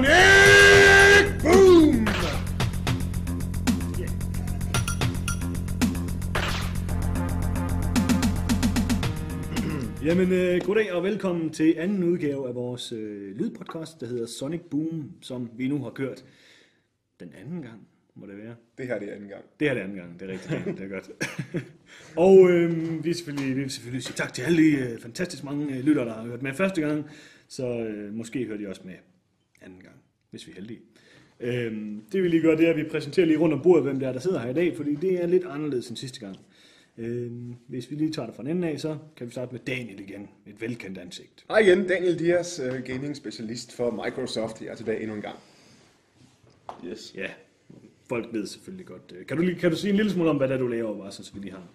Sonic Boom! Jamen, øh, goddag og velkommen til anden udgave af vores øh, lydpodcast, der hedder Sonic Boom, som vi nu har kørt den anden gang, må det være. Det her det er anden gang. Det er det anden gang, det er rigtigt, det er godt. og øh, vi, er selvfølgelig, vi vil selvfølgelig sige tak til alle de øh, fantastisk mange øh, lyttere, der har hørt med første gang, så øh, måske hører de også med anden gang, hvis vi er heldige. Øh, det vi lige gør, det er, at vi præsenterer lige rundt om bordet, hvem det er, der sidder her i dag, fordi det er lidt anderledes end sidste gang. Øh, hvis vi lige tager det fra den enden af, så kan vi starte med Daniel igen. Et velkendt ansigt. Hej igen, Daniel Dias, uh, gaming specialist for Microsoft. Jeg er tilbage endnu en gang. Yes. Ja, folk ved selvfølgelig godt. øh, Kan du, lige, kan du sige en lille smule om, hvad det er, du laver, bare så vi lige har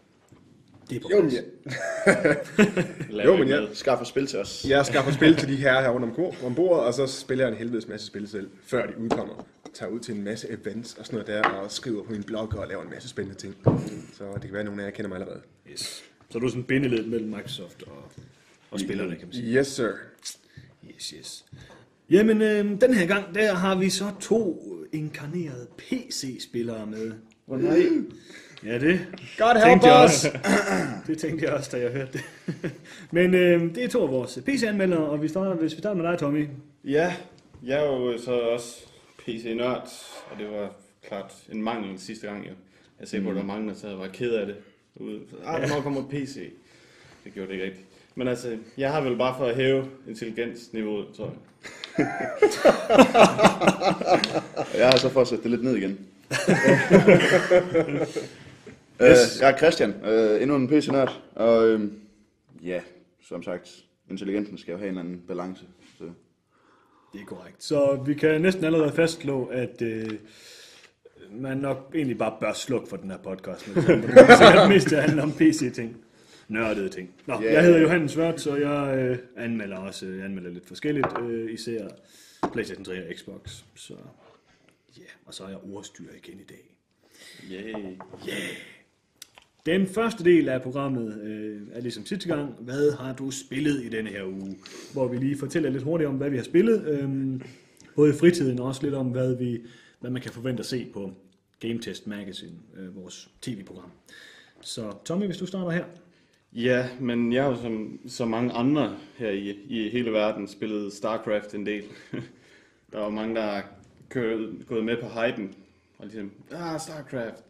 det er på Jo, men ja. Jo, men ja. Skaffer spil til os. Jeg skaffer spil til de her her rundt om, om bordet, og så spiller jeg en helvedes masse spil selv, før de udkommer. Tager ud til en masse events og sådan noget der, og skriver på min blog og laver en masse spændende ting. Så det kan være, at nogle af jer kender mig allerede. Yes. Så du er sådan en bindeled mellem Microsoft og, og spillerne, kan man sige. Yes, sir. Yes, yes. Jamen, øh, den her gang, der har vi så to inkarnerede PC-spillere med. Hvor nej. Ja, det God help tænkte jeg også. det tænkte jeg også, da jeg hørte det. Men øh, det er to af vores PC-anmeldere, og vi starter, hvis vi starter med dig, Tommy. Ja, jeg er jo så også PC-nørd, og det var klart en mangel sidste gang. Jo. Jeg ser på, at der var mange, der sad og var ked af det. Ude. Ah, hvornår kommer PC? Det gjorde det ikke rigtigt. Men altså, jeg har vel bare for at hæve intelligensniveauet, tror jeg. Jeg har så for at sætte det lidt ned igen. øh, jeg er Christian, øh, endnu en PC-nørd, og øh, ja, som sagt, intelligensen skal jo have en eller anden balance. Så. Det er korrekt. Så vi kan næsten allerede fastslå, at øh, man nok egentlig bare bør slukke for den her podcast. Men det er sikkert mest til at handle om PC-ting. Nørdede ting. Nå, yeah. jeg hedder Johannes Vørt, så jeg øh, anmelder også jeg anmelder lidt forskelligt. Øh, især PlayStation 3 og Xbox. Så ja, og så er jeg ordstyr igen i dag. Yay. Den første del af programmet øh, er ligesom sidste gang. Hvad har du spillet i denne her uge? Hvor vi lige fortæller lidt hurtigt om, hvad vi har spillet. Øh, både i fritiden og også lidt om, hvad, vi, hvad man kan forvente at se på Game Test Magazine, øh, vores tv-program. Så Tommy, hvis du starter her. Ja, men jeg har jo som så mange andre her i, i hele verden spillet StarCraft en del. der var mange, der er kørt, gået med på hypen, og ligesom, ah, StarCraft.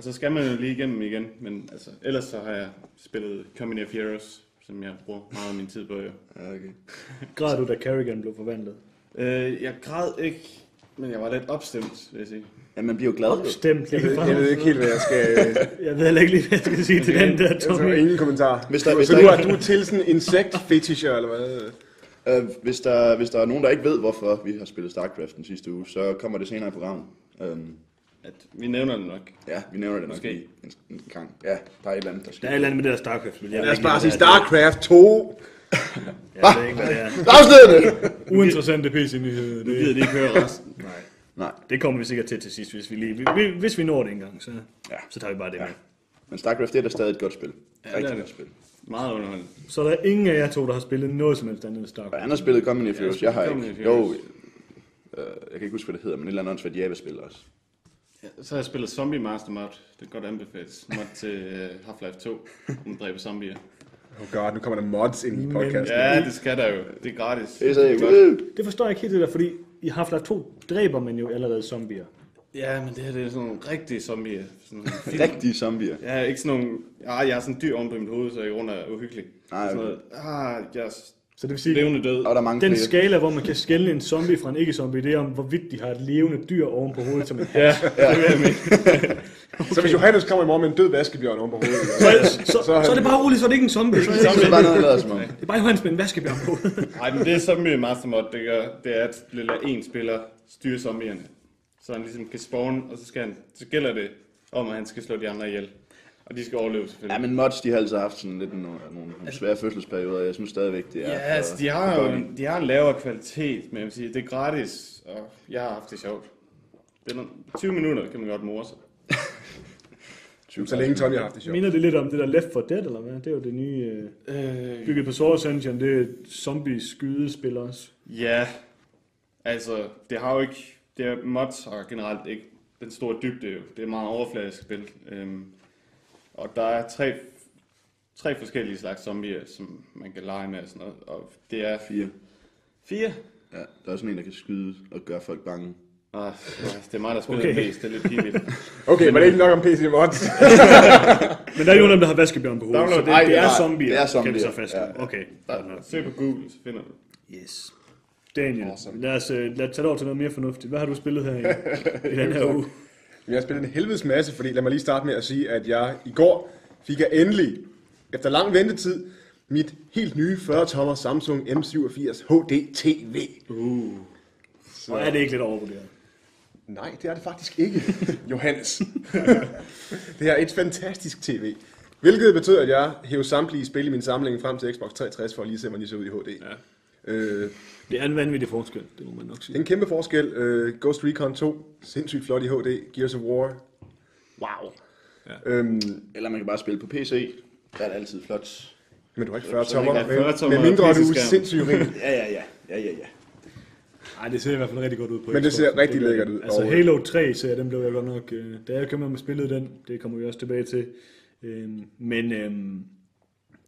Og så skal man jo lige igennem igen, men altså, ellers så har jeg spillet Company of Heroes, som jeg bruger meget af min tid på. Jo. Ja, okay. Græd du, da Kerrigan blev forvandlet? Øh, jeg græd ikke, men jeg var lidt opstemt, vil jeg sige. Ja, man bliver jo glad. jo. Stemt Jeg ved, jeg ved ikke helt, hvad jeg skal... Jeg ved heller ikke lige, hvad jeg skal sige til den der, Tommy. ingen kommentar. Hvis der- så hvis så der du, er, du er til sådan en insekt-fetisher, eller hvad? Øh, hvis, der, hvis der er nogen, der ikke ved, hvorfor vi har spillet StarCraft den sidste uge, så kommer det senere i programmet. Um, At vi nævner det nok. ja, vi nævner det nok Måske. lige en, en gang. Ja, der er et eller andet, der Der skal. er et eller andet med det der StarCraft. men jeg Lad os bare sige det er. StarCraft 2. Jeg ved ikke, hvad det er. Afslørende! Uinteressante PC-nyheder. Nu gider Det, de ikke høre resten. nej. Nej, det kommer vi sikkert til til sidst, hvis vi, lige, vi- hvis vi når det engang, så, Ja. så tager vi bare det Ja. med. men StarCraft det er da stadig et godt spil. Ja, det Rigtig er godt det. spil. Meget underholdende. Så der er ingen af jer to, der har spillet noget som helst andet end StarCraft. han har spillet Company of Ja, Heroes. jeg har ikke. Jo, øh, jeg kan ikke huske, hvad det hedder, men et eller andet åndssvagt Java-spil også. Ja, så har jeg spillet Zombie Master Mod. Det kan godt anbefales. Mod til uh, Half-Life 2, om at dræbe zombier. Oh god, nu kommer der mods ind i Men- podcasten. Ja, det skal der jo. Det er gratis. Det er godt. Det forstår jeg ikke helt det der, fordi i Half-Life 2 dræber man jo allerede zombier. Ja, men det her det er sådan nogle rigtige zombier. Sådan nogle Rigtige zombier. Ja, ikke sådan nogle... Ah, jeg har sådan en dyr oven på mit hoved, så jeg rundt er uhyggelig. Nej, Sådan okay. noget, ah, jeg er Så det vil sige, levende død. Og der er mange den flere. skala, hvor man kan skelne en zombie fra en ikke-zombie, det er om, hvorvidt de har et levende dyr oven på hovedet som en Ja, det jeg mene. Så hvis Johannes kommer i morgen med en død vaskebjørn oven på hovedet, så, så, så, så er det bare roligt, så er det ikke en zombie. Så er det, Så er det bare noget, der lader som om. det er bare Johannes med en vaskebjørn på hovedet. Nej, men det Zombie Master Mod, det gør, det er, at lille en spiller styrer zombierne. Så han ligesom kan spawn, og så, skal han, så gælder det om, at han skal slå de andre ihjel. Og de skal overleve selvfølgelig. Ja, men mods, de har altid haft sådan lidt nogle, nogle, nogle svære fødselsperioder. Jeg synes stadigvæk, det er... Ja, altså, de har jo en, de har en lavere kvalitet, men jeg vil sige, det er gratis, og jeg har haft det sjovt. Det er nogle, 20 minutter kan man godt more sig. Så længe Tony har haft det sjovt. Minder det lidt om det der Left 4 Dead, eller hvad? Det er jo det nye, øh, Øh, bygget på Source Engine, det er zombie skydespil også. ja, Altså, det har jo ikke... Det er mods har generelt ikke den store dybde. Jo. Det er meget overfladisk spil. Øhm, og der er tre, tre forskellige slags zombier, som man kan lege med og sådan noget. Og det er Fire. fire. Ja, der er sådan en, der kan skyde og gøre folk bange. Ah, det er mig, der spiller Okay. mest. Det er lidt pinligt. Okay, men det er ikke nok om PC Mods. Men der er jo nogen, der har vaskebjørn på hovedet, Download- så det, Nej, det er nej, zombier, det er kan zombier, vi så fast. ja, ja. Okay. nok. Søg på Google, så finder du det. Yes. Daniel, Awesome. lad os, øh, lad os tage det over til noget mere fornuftigt. Hvad har du spillet her i, i den her uge? Jeg har spillet en helvedes masse, fordi lad mig lige starte med at sige, at jeg i går fik jeg endelig, efter lang ventetid, mit helt nye 40-tommer Samsung M87 HD TV. Og er det ikke lidt overvurderet? Nej, det er det faktisk ikke, Johannes. det er et fantastisk tv. Hvilket betød, at jeg hævde samtlige spil i min samling frem til Xbox 360 for at lige se, hvordan de så ud i HD. Ja. Øh, Det er en vanvittig forskel, det må man nok det sige. er en kæmpe forskel. Øh, Ghost Recon 2, sindssygt flot i HD. Gears of War. Wow. Øhm, Eller man kan bare spille på PC. Der er det altid flot. men du har ikke 40 Så tommer, ikke er 40 med, med mindre du er sindssygt rig. Ja, ja, ja. Ja, ja, ja. Ej, det ser i hvert fald rigtig godt ud på Men det Xbox. ser rigtig lækkert det. ud. Altså Halo 3 ser den blev jeg godt nok, øh, da jeg kom hjem og spillede den, det kommer vi også tilbage til. Øhm, men øhm,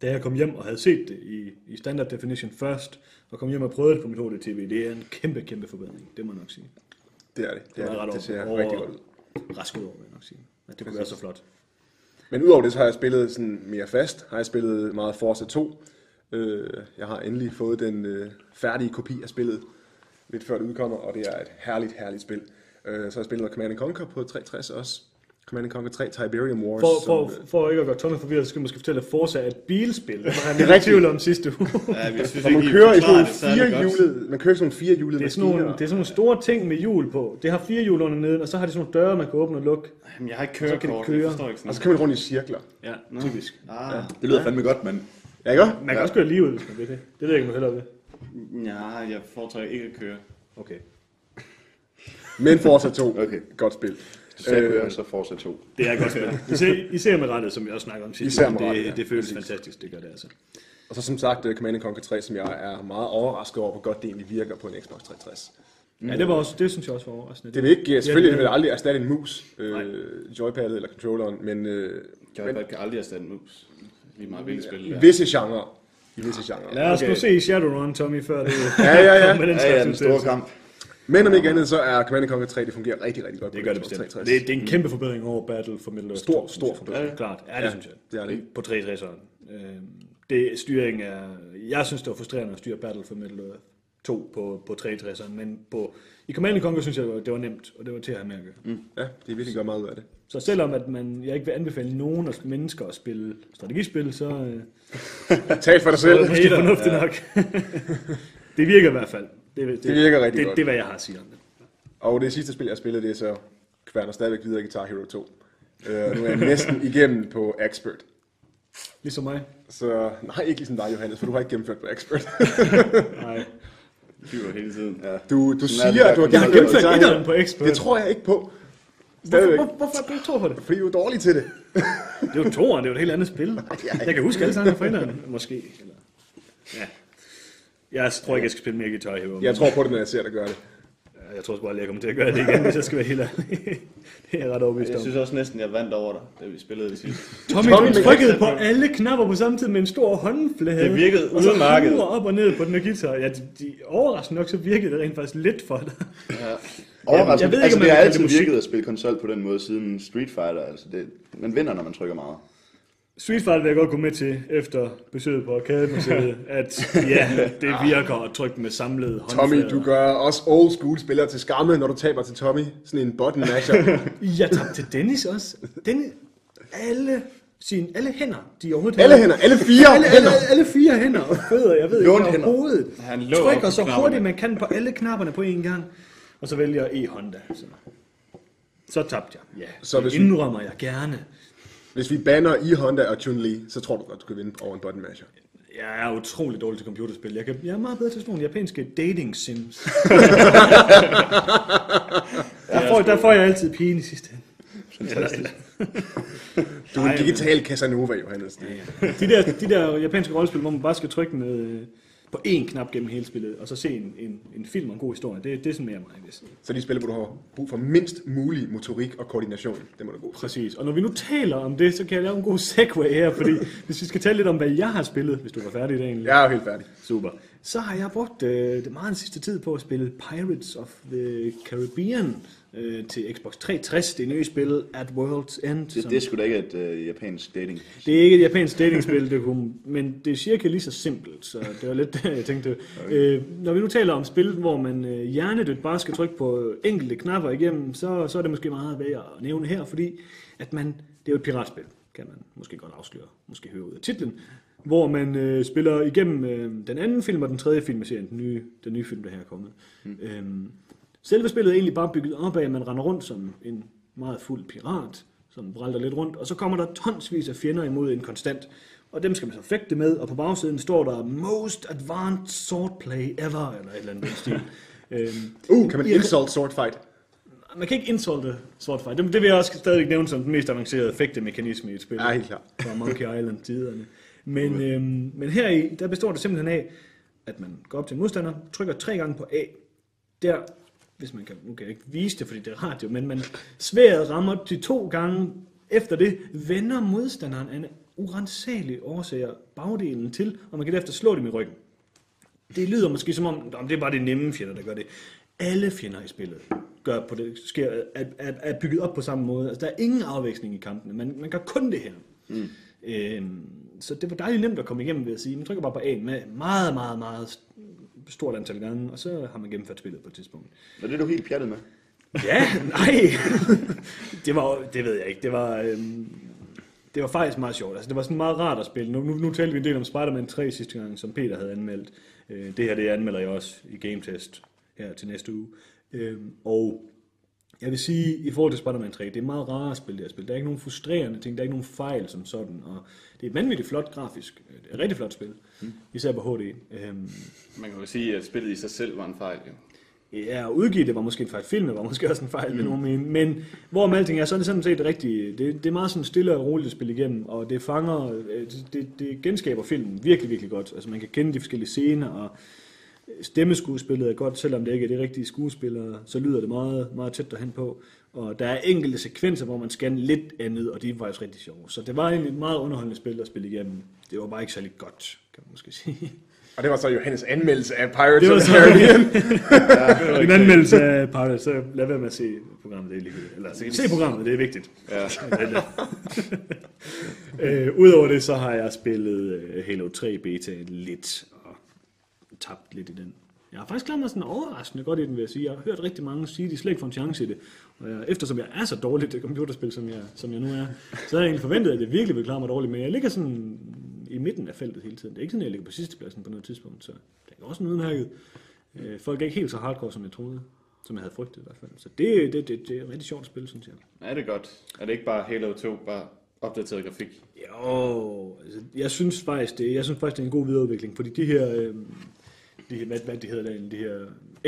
da jeg kom hjem og havde set det i, i standard definition først, og kom hjem og prøvede det på mit HD-TV, det er en kæmpe, kæmpe forbedring, det må jeg nok sige. Det er det. Det, er ret det. det ser over- rigtig godt ud. Rask ud over, vil jeg nok sige. At det kunne være så flot. Men udover det, så har jeg spillet sådan mere fast. Har jeg spillet meget Forza 2. Øh, jeg har endelig fået den øh, færdige kopi af spillet, lidt før det udkommer, og det er et herligt, herligt spil. Øh, så har jeg spillet Command Conquer på 360 også. Command Conquer 3 Tiberium Wars. For, for, som, øh, for ikke at gøre Tommy forvirret, så skal jeg måske fortælle, at Forza er et bilspil. Det var han er i tvivl om sidste uge. Ja, og vi man kører i sådan så er godt. firehjulede, man kører sådan nogle firehjulede Det er, sådan nogle, det er sådan nogle store ting med hjul på. Det har fire hjul under neden, og så har det sådan nogle døre, man kan åbne og lukke. Jamen, jeg har ikke kan det kørekort, køre. jeg forstår ikke Og sådan så kører man rundt i cirkler. Ja, typisk. Ah, Det lyder fandme godt, mand. Ja, ikke? Man kan også køre lige ud, hvis man vil det. Det ved jeg ikke, om du hellere vil. ja, jeg foretrækker ikke at køre. Okay. Men Forza 2, Okay. godt spil. Du sagde Øh, øh, så Forza 2. Det er godt spil. Især, især med rettet, som vi også snakker om sidst. Især med det, rettet, ja. det føles Præcis. fantastisk, det gør det altså. Og så som sagt uh, Command Conquer 3, som jeg er meget overrasket over, hvor godt det egentlig virker på en Xbox 360. Ja, det, var også, det synes jeg også var overraskende. Det vil ikke, selvfølgelig Ja, det vil aldrig erstatte en mus, øh, joypadet eller controlleren, men øh, Joypad kan aldrig erstatte en mus. Lige meget hvilket spil i det er. visse genrer. I visse genrer. Lad os Okay. nu se Shadowrun, Tommy, før det Ja, ja, ja. med den Ja, slags ja, den store kamp. Men om ikke andet, så er Command Conquer 3, det fungerer rigtig, rigtig godt Det gør det bestemt. 360. Det, det er en kæmpe forbedring over Battle for Middle Earth. Stor, 2, stor forbedring. Ja, klart. Ja, det Ja, synes jeg. det er det. På 360'eren. Øh, det styring er... Jeg synes, det var frustrerende at styre Battle for Middle Earth 2 på, på 360'eren, men på, i Command Conquer synes jeg, det var, det var nemt, og det var til at have med at gøre. Mm. Ja, det er virkelig godt meget ud af det. Så selvom at man, jeg ikke vil anbefale nogen af mennesker at spille strategispil, så, øh, Tal for dig så er selv. det fornuftigt nok. det virker i hvert fald. Det, det, Det virker rigtig det, godt. Det er, hvad jeg har at sige om det. Og det sidste spil, jeg spillede, det er så kværner stadigvæk videre i Guitar Hero 2. Øh, nu er jeg næsten igennem på Expert. Ligesom mig. Så nej, ikke ligesom dig, Johannes, for du har ikke gennemført på Expert. Nej. Flyver hele tiden. Ja. Du, du Sådan er siger, at du har. Jeg har gennemført etteren på Expert. Det tror jeg ikke på. Stadigvæk. Hvor, hvor, hvorfor du ikke tror på det? Fordi du er dårlig til det. Det er jo toeren, det er jo et helt andet spil. Jeg kan huske alle sammen fra etteren, måske. Eller, ja. Jeg tror ikke, jeg skal spille mere Guitar Hero. Jeg tror på det, når jeg ser dig gøre det. Jeg tror sgu aldrig, jeg kommer til at gøre det igen, hvis jeg skal være helt ærlig. det er jeg ret overbevist Jeg om. synes også næsten, jeg vandt over dig, da vi spillede det sidste. Tommy, Tommy du trykkede på alle knapper på samme tid med en stor håndflade. Det virkede Og så udmærket. op og ned på den her guitar. Ja, de, de, overraskende nok, så virkede det rent faktisk lidt for dig. Ja. Overraskende. Jeg ved ikke, altså, om det jeg har altid virket at spille konsol på den måde siden Street Fighter. Altså, det, man vinder, når man trykker meget. Street Fighter vil jeg godt gå med til, efter besøget på Arcade-museet, at ja, det virker at trykke med samlede håndflader. Tommy, du gør også old school spillere til skamme, når du taber til Tommy. Sådan en button masher. Jeg tabte til Dennis også. Dennis, alle, sine, alle hænder, de overhovedet alle hænder, alle fire alle, hænder. alle, alle fire hænder og fødder, jeg ved ikke, hænder. hovedet. Han Trykker så knapperne. hurtigt man kan på alle knapperne på én gang. Og så vælger E-Honda. Så, så tabte jeg. Ja, Så hvis det vi- indrømmer jeg gerne. Hvis vi banner i Honda og Chun-Li, så tror du godt, du kan vinde over en button masher. Jeg er utrolig dårlig til computerspil. Jeg, kan, jeg er meget bedre til sådan nogle japanske dating sims. der, får, der får jeg altid pigen i sidste ende. Du er en digital Casanova, Johannes. De der, de der japanske rollespil, hvor man bare skal trykke med, på én knap gennem hele spillet, og så se en, en, en film og en god historie. Det, det er sådan mere mig, hvis. Så de spil, hvor du har brug for mindst mulig motorik og koordination, det må du gå. Præcis. Og når vi nu taler om det, så kan jeg lave en god segue her, fordi hvis vi skal tale lidt om, hvad jeg har spillet, hvis du var færdig i dag egentlig. Jeg er helt færdig. Super. Så har jeg brugt øh, det meget den sidste tid på at spille Pirates of the Caribbean øh, til Xbox 360. Det nye spil At World's End. Det, som- det er sgu da ikke et uh, japansk dating. det er ikke et japansk datingspil, det kunne, men det er cirka lige så simpelt, så det var lidt det, jeg tænkte. Øh, når vi nu taler om spil, hvor man øh, hjernedødt bare skal trykke på enkelte knapper igennem, så, så er det måske meget værd at nævne her, fordi at man, det er jo et piratspil, kan man måske godt afsløre, måske høre ud af titlen, hvor man øh, spiller igennem øh, den anden film og den tredje film i serien, den nye, den nye film, der her er kommet. Mm. Øhm, selve spillet er egentlig bare bygget op af, at man render rundt som en meget fuld pirat, som vralter lidt rundt, og så kommer der tonsvis af fjender imod en konstant. Og dem skal man så fægte med, og på bagsiden står der Most Advanced Swordplay Ever, eller et eller andet stil. øhm, Uh, kan man insult sword fight? man kan ikke insulte Swordfight. Det, det vil jeg også stadigvæk nævne som den mest avancerede fægtemekanisme i et spil. Ja, helt klart. Fra Monkey Island-tiderne. Men, øhm, men her i, der består det simpelthen af, at man går op til en modstander, trykker tre gange på A. Der, hvis man kan, nu kan jeg ikke vise det, fordi det er radio, men man sværet rammer de to gange. Efter det vender modstanderen af en urensagelige årsager bagdelen til, og man kan derefter slå dem i ryggen. Det lyder måske som om, om det er bare de nemme fjender, der gør det. Alle fjender i spillet gør på det, sker, er, er, er bygget op på samme måde. Altså, der er ingen afveksling i kampene. Man, man gør kun det her. Mm. Øhm, så det var dejligt nemt at komme igennem, vil jeg sige. Man trykker bare på A med meget, meget, meget stort antal gange, og så har man gennemført spillet på et tidspunkt. Og det er du helt pjattet med. Ja, nej. det var, det ved jeg ikke. Det var, øhm, det var faktisk meget sjovt. Altså, det var sådan meget rart at spille. Nu, nu, nu talte vi en del om Spider-Man 3 sidste gang, som Peter havde anmeldt. Øh, det her, det anmelder jeg også i Game Test her til næste uge. Øhm, og jeg vil sige, i forhold til Spider-Man 3, det er meget rart at spille det her spil. Der er ikke nogen frustrerende ting, der er ikke nogen fejl som sådan. Og det er et vanvittigt flot grafisk. Det er et rigtig flot spil. Mm. Især på HD. Øhm, Man kan jo sige, at spillet i sig selv var en fejl. Jo. Ja, at udgive det var måske en fejl. Filmen var måske også en fejl, mm. mene. Men hvorom alting er, så er det sådan set rigtigt. Det, det er meget sådan stille og roligt at spille igennem, og det fanger, øh, det, det, det genskaber filmen virkelig, virkelig godt. Altså man kan kende de forskellige scener, og stemmeskuespillet er godt, selvom det ikke er de rigtige skuespillere, så lyder det meget, meget tæt derhen på. Og der er enkelte sekvenser, hvor man skal lidt andet, og de er faktisk rigtig sjove. Så det var egentlig et meget underholdende spil at spille igennem. Det var bare ikke særlig godt, kan man måske sige. Og det var så Johannes anmeldelse af Pirates Det var of the Caribbean. En anmeldelse af Pirates, så lad være med at se programmet, det er ligegyldigt. Eller se, se programmet, det er vigtigt. Ja. øh, Udover det, så har jeg spillet øh, Halo 3 beta lidt, tabt lidt i den. Jeg har faktisk klaret mig sådan overraskende godt i den, vil jeg sige. Jeg har hørt rigtig mange sige, at de slet ikke får en chance i det. Og jeg, eftersom jeg er så dårlig til computerspil, som jeg, som jeg nu er, så har jeg egentlig forventet, at det virkelig vil klare mig dårligt. Men jeg ligger sådan i midten af feltet hele tiden. Det er ikke sådan, at jeg ligger på sidste pladsen på noget tidspunkt, så det er også en udmærket. Øh, folk er ikke helt så hardcore, som jeg troede. Som jeg havde frygtet i hvert fald. Så det, det, det, det er et rigtig sjovt spil, synes jeg. Er det godt? Er det ikke bare Halo 2, bare opdateret grafik? Jo, altså, jeg synes faktisk, det, jeg synes faktisk, det er en god videreudvikling, fordi de her, øh, de hvad, hvad de hedder derinde, de her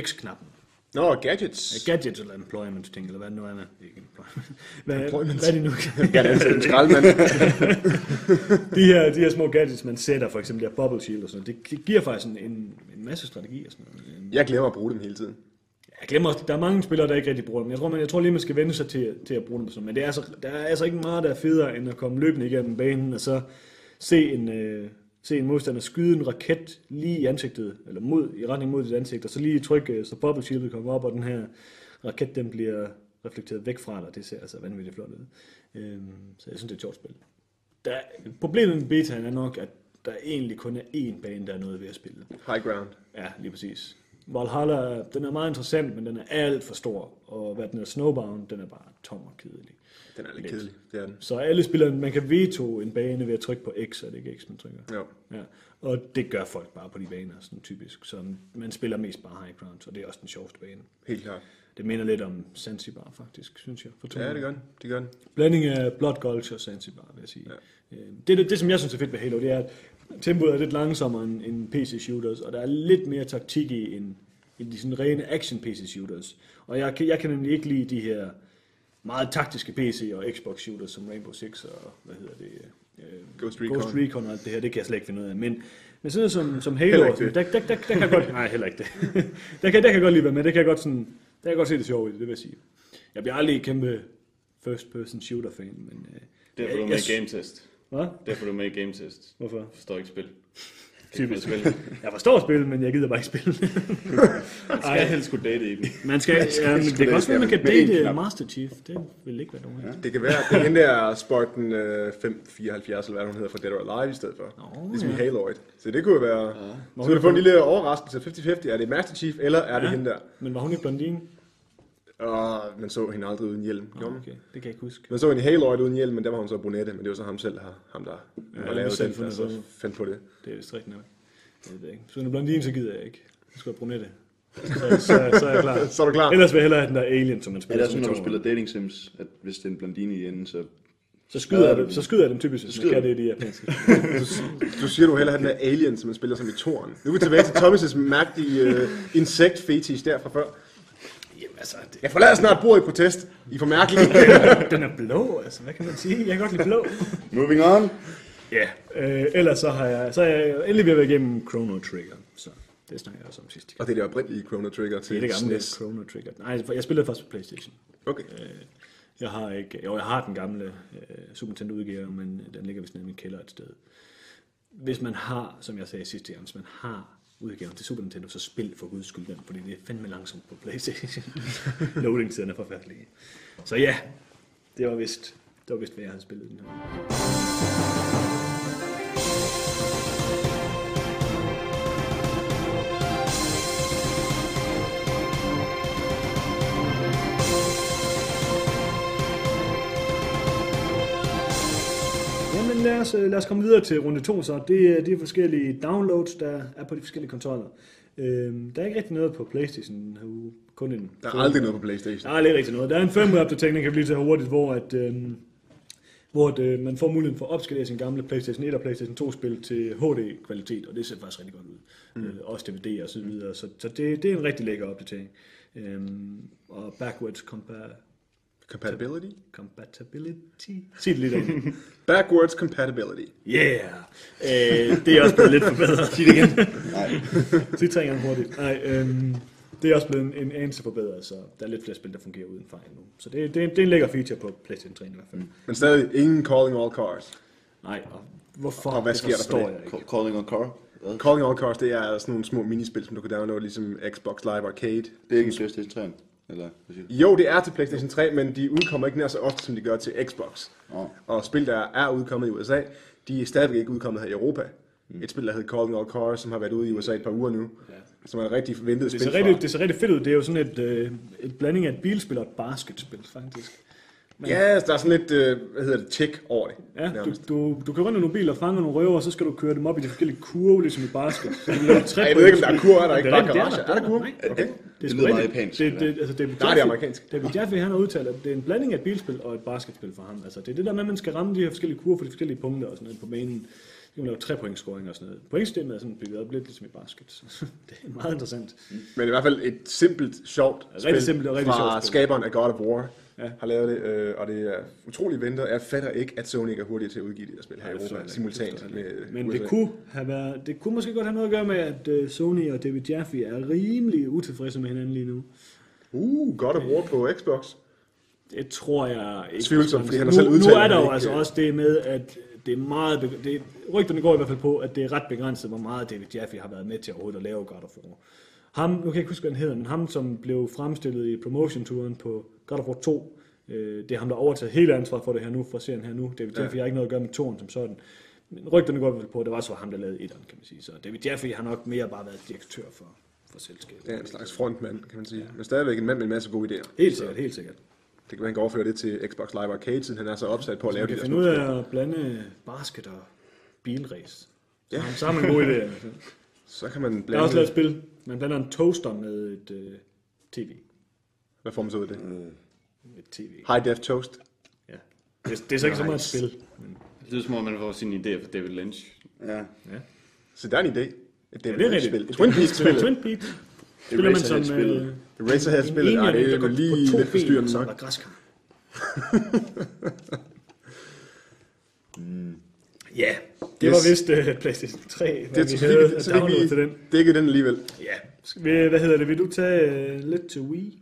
X-knappen, Nå, gadgets. gadgets eller employment ting, eller hvad det nu er, ikke employment. Hvad, Employment. hvad er det nu? Gerne ansætte en skraldemand. de, her, de her små gadgets, man sætter, for eksempel der bubble shield og sådan noget, det, det giver faktisk en, en, en masse strategi og sådan noget. Jeg glemmer at bruge dem hele tiden. Jeg glemmer der er mange spillere, der ikke rigtig bruger dem. Jeg tror, man, jeg tror lige, man skal vende sig til, til at bruge dem. Sådan. Men det er altså, der er altså ikke meget, der er federe, end at komme løbende igennem banen, og så se en, øh, se en modstander skyde en raket lige i ansigtet, eller mod, i retning mod dit ansigt, og så lige trykke, øh, så bubble shieldet kommer op, og den her raket, den bliver reflekteret væk fra dig. Det ser altså vanvittigt flot ud. Øhm, så jeg synes, det er et sjovt spil. Der, problemet med betaen er nok, at der egentlig kun er én bane, der er noget ved at spille. High ground. Ja, lige præcis. Valhalla, den er meget interessant, men den er alt for stor. Og hvad den er, Snowbound, den er bare tom og kedelig. Den er lidt Lidt. kedelig. Det er den. Så alle spillere, man kan veto en bane ved at trykke på X, er det ikke X, man trykker? Jo. Ja. Og det gør folk bare på de baner, sådan typisk. Så man spiller mest bare high ground, og det er også den sjoveste bane. Helt klart. Det minder lidt om Zanzibar, faktisk, synes jeg. For Ja, det gør den. Det gør den. Blanding af Blood Gulch og Zanzibar, vil jeg sige. Ja. Det, det, det, som jeg synes er fedt ved Halo, det er, at tempoet er lidt langsommere end, end PC-shooters, og der er lidt mere taktik i end, end de sådan rene action-PC-shooters. Og jeg, jeg kan nemlig ikke lide de her meget taktiske PC- og Xbox-shooters som Rainbow Six og, hvad hedder det, øh, Ghost Recon. Ghost Recon og alt det her, det kan jeg slet ikke finde ud af. Men Men sådan noget som, som Halo, sådan, der, der, der, der, kan jeg godt... Nej, heller ikke det. der, kan, der kan jeg godt lige være med. Det kan jeg godt, sådan, der kan jeg godt se det sjove i det, det vil jeg sige. Jeg bliver aldrig kæmpe first-person shooter-fan, men... Øh, Derfor er du med jeg- game test. Hvad? Derfor er du med i game test. Hvorfor? Jeg forstår ikke spil. Typisk. Spil. Jeg forstår spil, men jeg gider bare ikke spille. Man skal helst kunne date i den. Man skal, ja, det kan også være, man kan date. Master Chief. Det vil ikke være nogen. Ja. Det kan være, det er hende der Spartan øh, 574, eller hvad hun hedder, fra Dead or Alive i stedet for. Nå, ligesom ja. i Haloid. Så det kunne være... Så kan du få en lille overraskelse. 50-50. Er det Master Chief, eller er det Ja. hende der? Men var hun ikke blondine? Og man så hende aldrig uden hjelm. Gjorde man? Okay, det kan jeg ikke huske. Man så hende i Haloid uden hjelm, men der var hun så brunette. Men det var så ham selv, her- ham der Ja, har lavet den, der fundet så fandt på det. Det er vist rigtigt nok. Jeg ved det ikke. Så en blondine, så gider jeg ikke. Jeg skal have brunette. Så, så, så er jeg klar. Så er du klar? Ellers vil jeg hellere have den der alien, som man Er spiller. det sådan, når du spiller dating sims, at hvis det er en blondine i enden, så... Så skyder, jeg dem, så skyder jeg dem typisk, hvis man Skyder kan det i de japanske. Du, du siger, du hellere have den der alien, som man spiller som i toren. Nu er vi tilbage til Thomas' mærkelige uh, insekt fetish der fra før. Altså, det, Jeg forlader snart bordet i protest. I for mærkelige. den er blå, altså. Hvad kan man sige? Jeg kan godt lide blå. Moving on. Ja, øh, ellers så har jeg, så er jeg endelig ved at være igennem Chrono Trigger. Så det snakker jeg også om sidst. Og det er det oprindelige Chrono Trigger til Det er det gamle SNES. Chrono Trigger. Nej, jeg spillede først på Playstation. Okay. Jeg har ikke, jo, jeg har den gamle øh, Super Nintendo udgave, men den ligger vist nede i min kælder et sted. Hvis man har, som jeg sagde sidste gang, hvis man har udgaven til Super Nintendo, så spil for guds skyld den, fordi det er fandme langsomt på Playstation. Loading-tiden er forfærdelig. Så ja, det var vist, det var vist, hvad jeg havde spillet den her. Lad os, øh, lad os komme videre til runde 2 så. Det er de forskellige downloads, der er på de forskellige kontroller. Øhm, der er ikke rigtig noget på Playstation den her uge. Kun en Der er aldrig noget på Playstation. der er aldrig rigtig noget. Der er en firmware-opdatering, den kan lige tage hurtigt, hvor, at, øhm, hvor at, øh, man får muligheden for at opskalere sin gamle PlayStation 1 og PlayStation 2-spil til HD-kvalitet, og det ser faktisk rigtig godt ud. Mm. Øh, også DVD og så videre. Så, så det, det er en rigtig lækker opdatering. Øhm, og backwards compa- Compatibility? compatibility. Sig det lige derinde. Backwards compatibility. Yeah! Øh, det er også blevet lidt forbedret. Sig det igen. Nej. Sig tre gange hurtigt. Nej, øhm, det er også blevet en, en anelse forbedret, så der er lidt flere spil, der fungerer uden fejl nu. Så det, det, det er en lækker feature på PlayStation 3 i hvert fald. Mm. Men stadig ingen calling all cars. Nej, og hvorfor? Og hvad sker der for det? Ikke. Calling on car. Hvad? Calling all cars, det er sådan nogle små minispil, som du kan downloade, ligesom Xbox Live Arcade. Det er ikke en PlayStation 3, eller? Jo, det er til PlayStation 3, men de udkommer ikke nær så ofte, som de gør til Xbox. Åh. Og spil, der er udkommet i USA, de er stadigvæk ikke udkommet her i Europa. Et spil, der hedder Calling All Cars, som har været ude i USA et par uger nu. Ja. Som er et rigtig ventet Det spil ser, rigtig, det ser rigtig fedt ud. Det er jo sådan et, øh, et blanding af et bilspil og et basketspil, faktisk. Ja, der er sådan lidt, øh, hvad hedder det, tjek over det. Ja, du, nærmest. du, du kører rundt i nogle biler og fanger nogle røver, og så skal du køre dem op i de forskellige kurve, ligesom i basket. Så du laver tre Ej, jeg ved ikke, om der er kurve, er der ikke Det er bare garage? det Er der kurve? Okay. Det, Det lyder meget japansk, Det, det det, altså David Nej, det er amerikansk. David Jaffe, han har udtalt, at det er en blanding af et bilspil og et basketspil for ham. Altså, det er det der med, at man skal ramme de her forskellige kurver for de forskellige punkter og sådan noget på banen. Så kan man lave tre point scoring og sådan noget. Pointsystemet er sådan bygget op lidt ligesom i basket. Det er meget interessant. Men i hvert fald et simpelt, sjovt Rigtig spil simpelt og rigtig fra sjovt spil. skaberen af God of War. Ja. Har lavet det, øh, og det er utrolig ventet. Jeg fatter ikke, at Sony ikke er hurtigere til at udgive det her spil her i Europa jeg simultant jeg med Men USA. det kunne, have været, det kunne måske godt have noget at gøre med, at øh, Sony og David Jaffe er rimelig utilfredse med hinanden lige nu. Uh, God of War på Xbox. Det tror jeg ikke. Tvivlsomt, fordi han har nu, selv nu udtalt, er at der jo ikke, altså øh, også det med, at det er meget... Det, rygterne går i hvert fald på, at det er ret begrænset, hvor meget David Jaffe har været med til overhovedet at lave God of War. Ham, nu kan jeg ikke huske, hvad han hedder, men ham, som blev fremstillet i promotion-turen på God of War 2, øh, det er ham, der har overtaget hele ansvaret for det her nu, for serien her nu. David Jaffe har ikke noget at gøre med turen som sådan. Men rygterne går fald på, at det var så ham, der lavede etteren, kan man sige. Så David Jaffe har nok mere bare været direktør for, for selskabet. Det er en slags frontmand, kan man sige. Men stadigvæk en mand med en masse gode idéer. Helt sikkert, helt sikkert. Det kan være, han kan overføre det til Xbox Live Arcade, siden han er så opsat på at lave Man de kan der finde ud af at blande basket og bilrace. Ja. Så, så har man en god idé. Så kan man Der er også lavet blande... et spil. Man blander en toaster med et uh, tv. Hvad får man så ud af det? Et tv. High Def Toast. Ja. Det, det er så ikke så meget et Nice. spil. Men, Det er som om, man får sine idéer fra David Lynch. Ja. ja. Så der er en idé. Et ja, David det er Lynch rigtigt. spil. Et Twin Peaks spil. Twin Peaks. Spiller man som Eraserhead-spillet. øh, Eraserhead en spillet. Nej, det er lige to lidt forstyrrende er nok. der græskar. Ja, det Yes. var vist uh, PlayStation 3, hvad Det, vi havde så vi til den. dækket den alligevel. Ja. Skal vi, hvad hedder det? Vil du tage uh, lidt til Wii,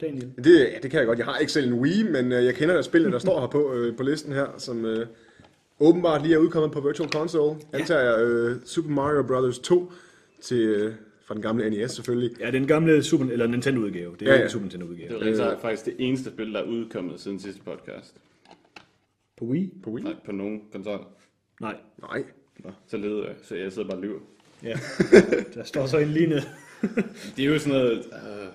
Daniel? Det, ja, det kan jeg godt. Jeg har ikke selv en Wii, men øh, jeg kender der spillene, der står her på, øh, på listen her, som øh, åbenbart lige er udkommet på Virtual Console. Antager jeg øh, Super Mario Bros. 2 til, øh, fra den gamle NES selvfølgelig. Ja, den gamle Super, eller Nintendo-udgave. Det er Ja, ja. Super Nintendo-udgave. Det er sagt faktisk det eneste spil, der er udkommet siden sidste podcast. På Wii? På Wii? Nej, på nogen konsol. Nej. Nej. Nå, så leder jeg, så jeg sidder bare og lyver. Ja. Der står så en lignende. Det er jo sådan noget... Uh...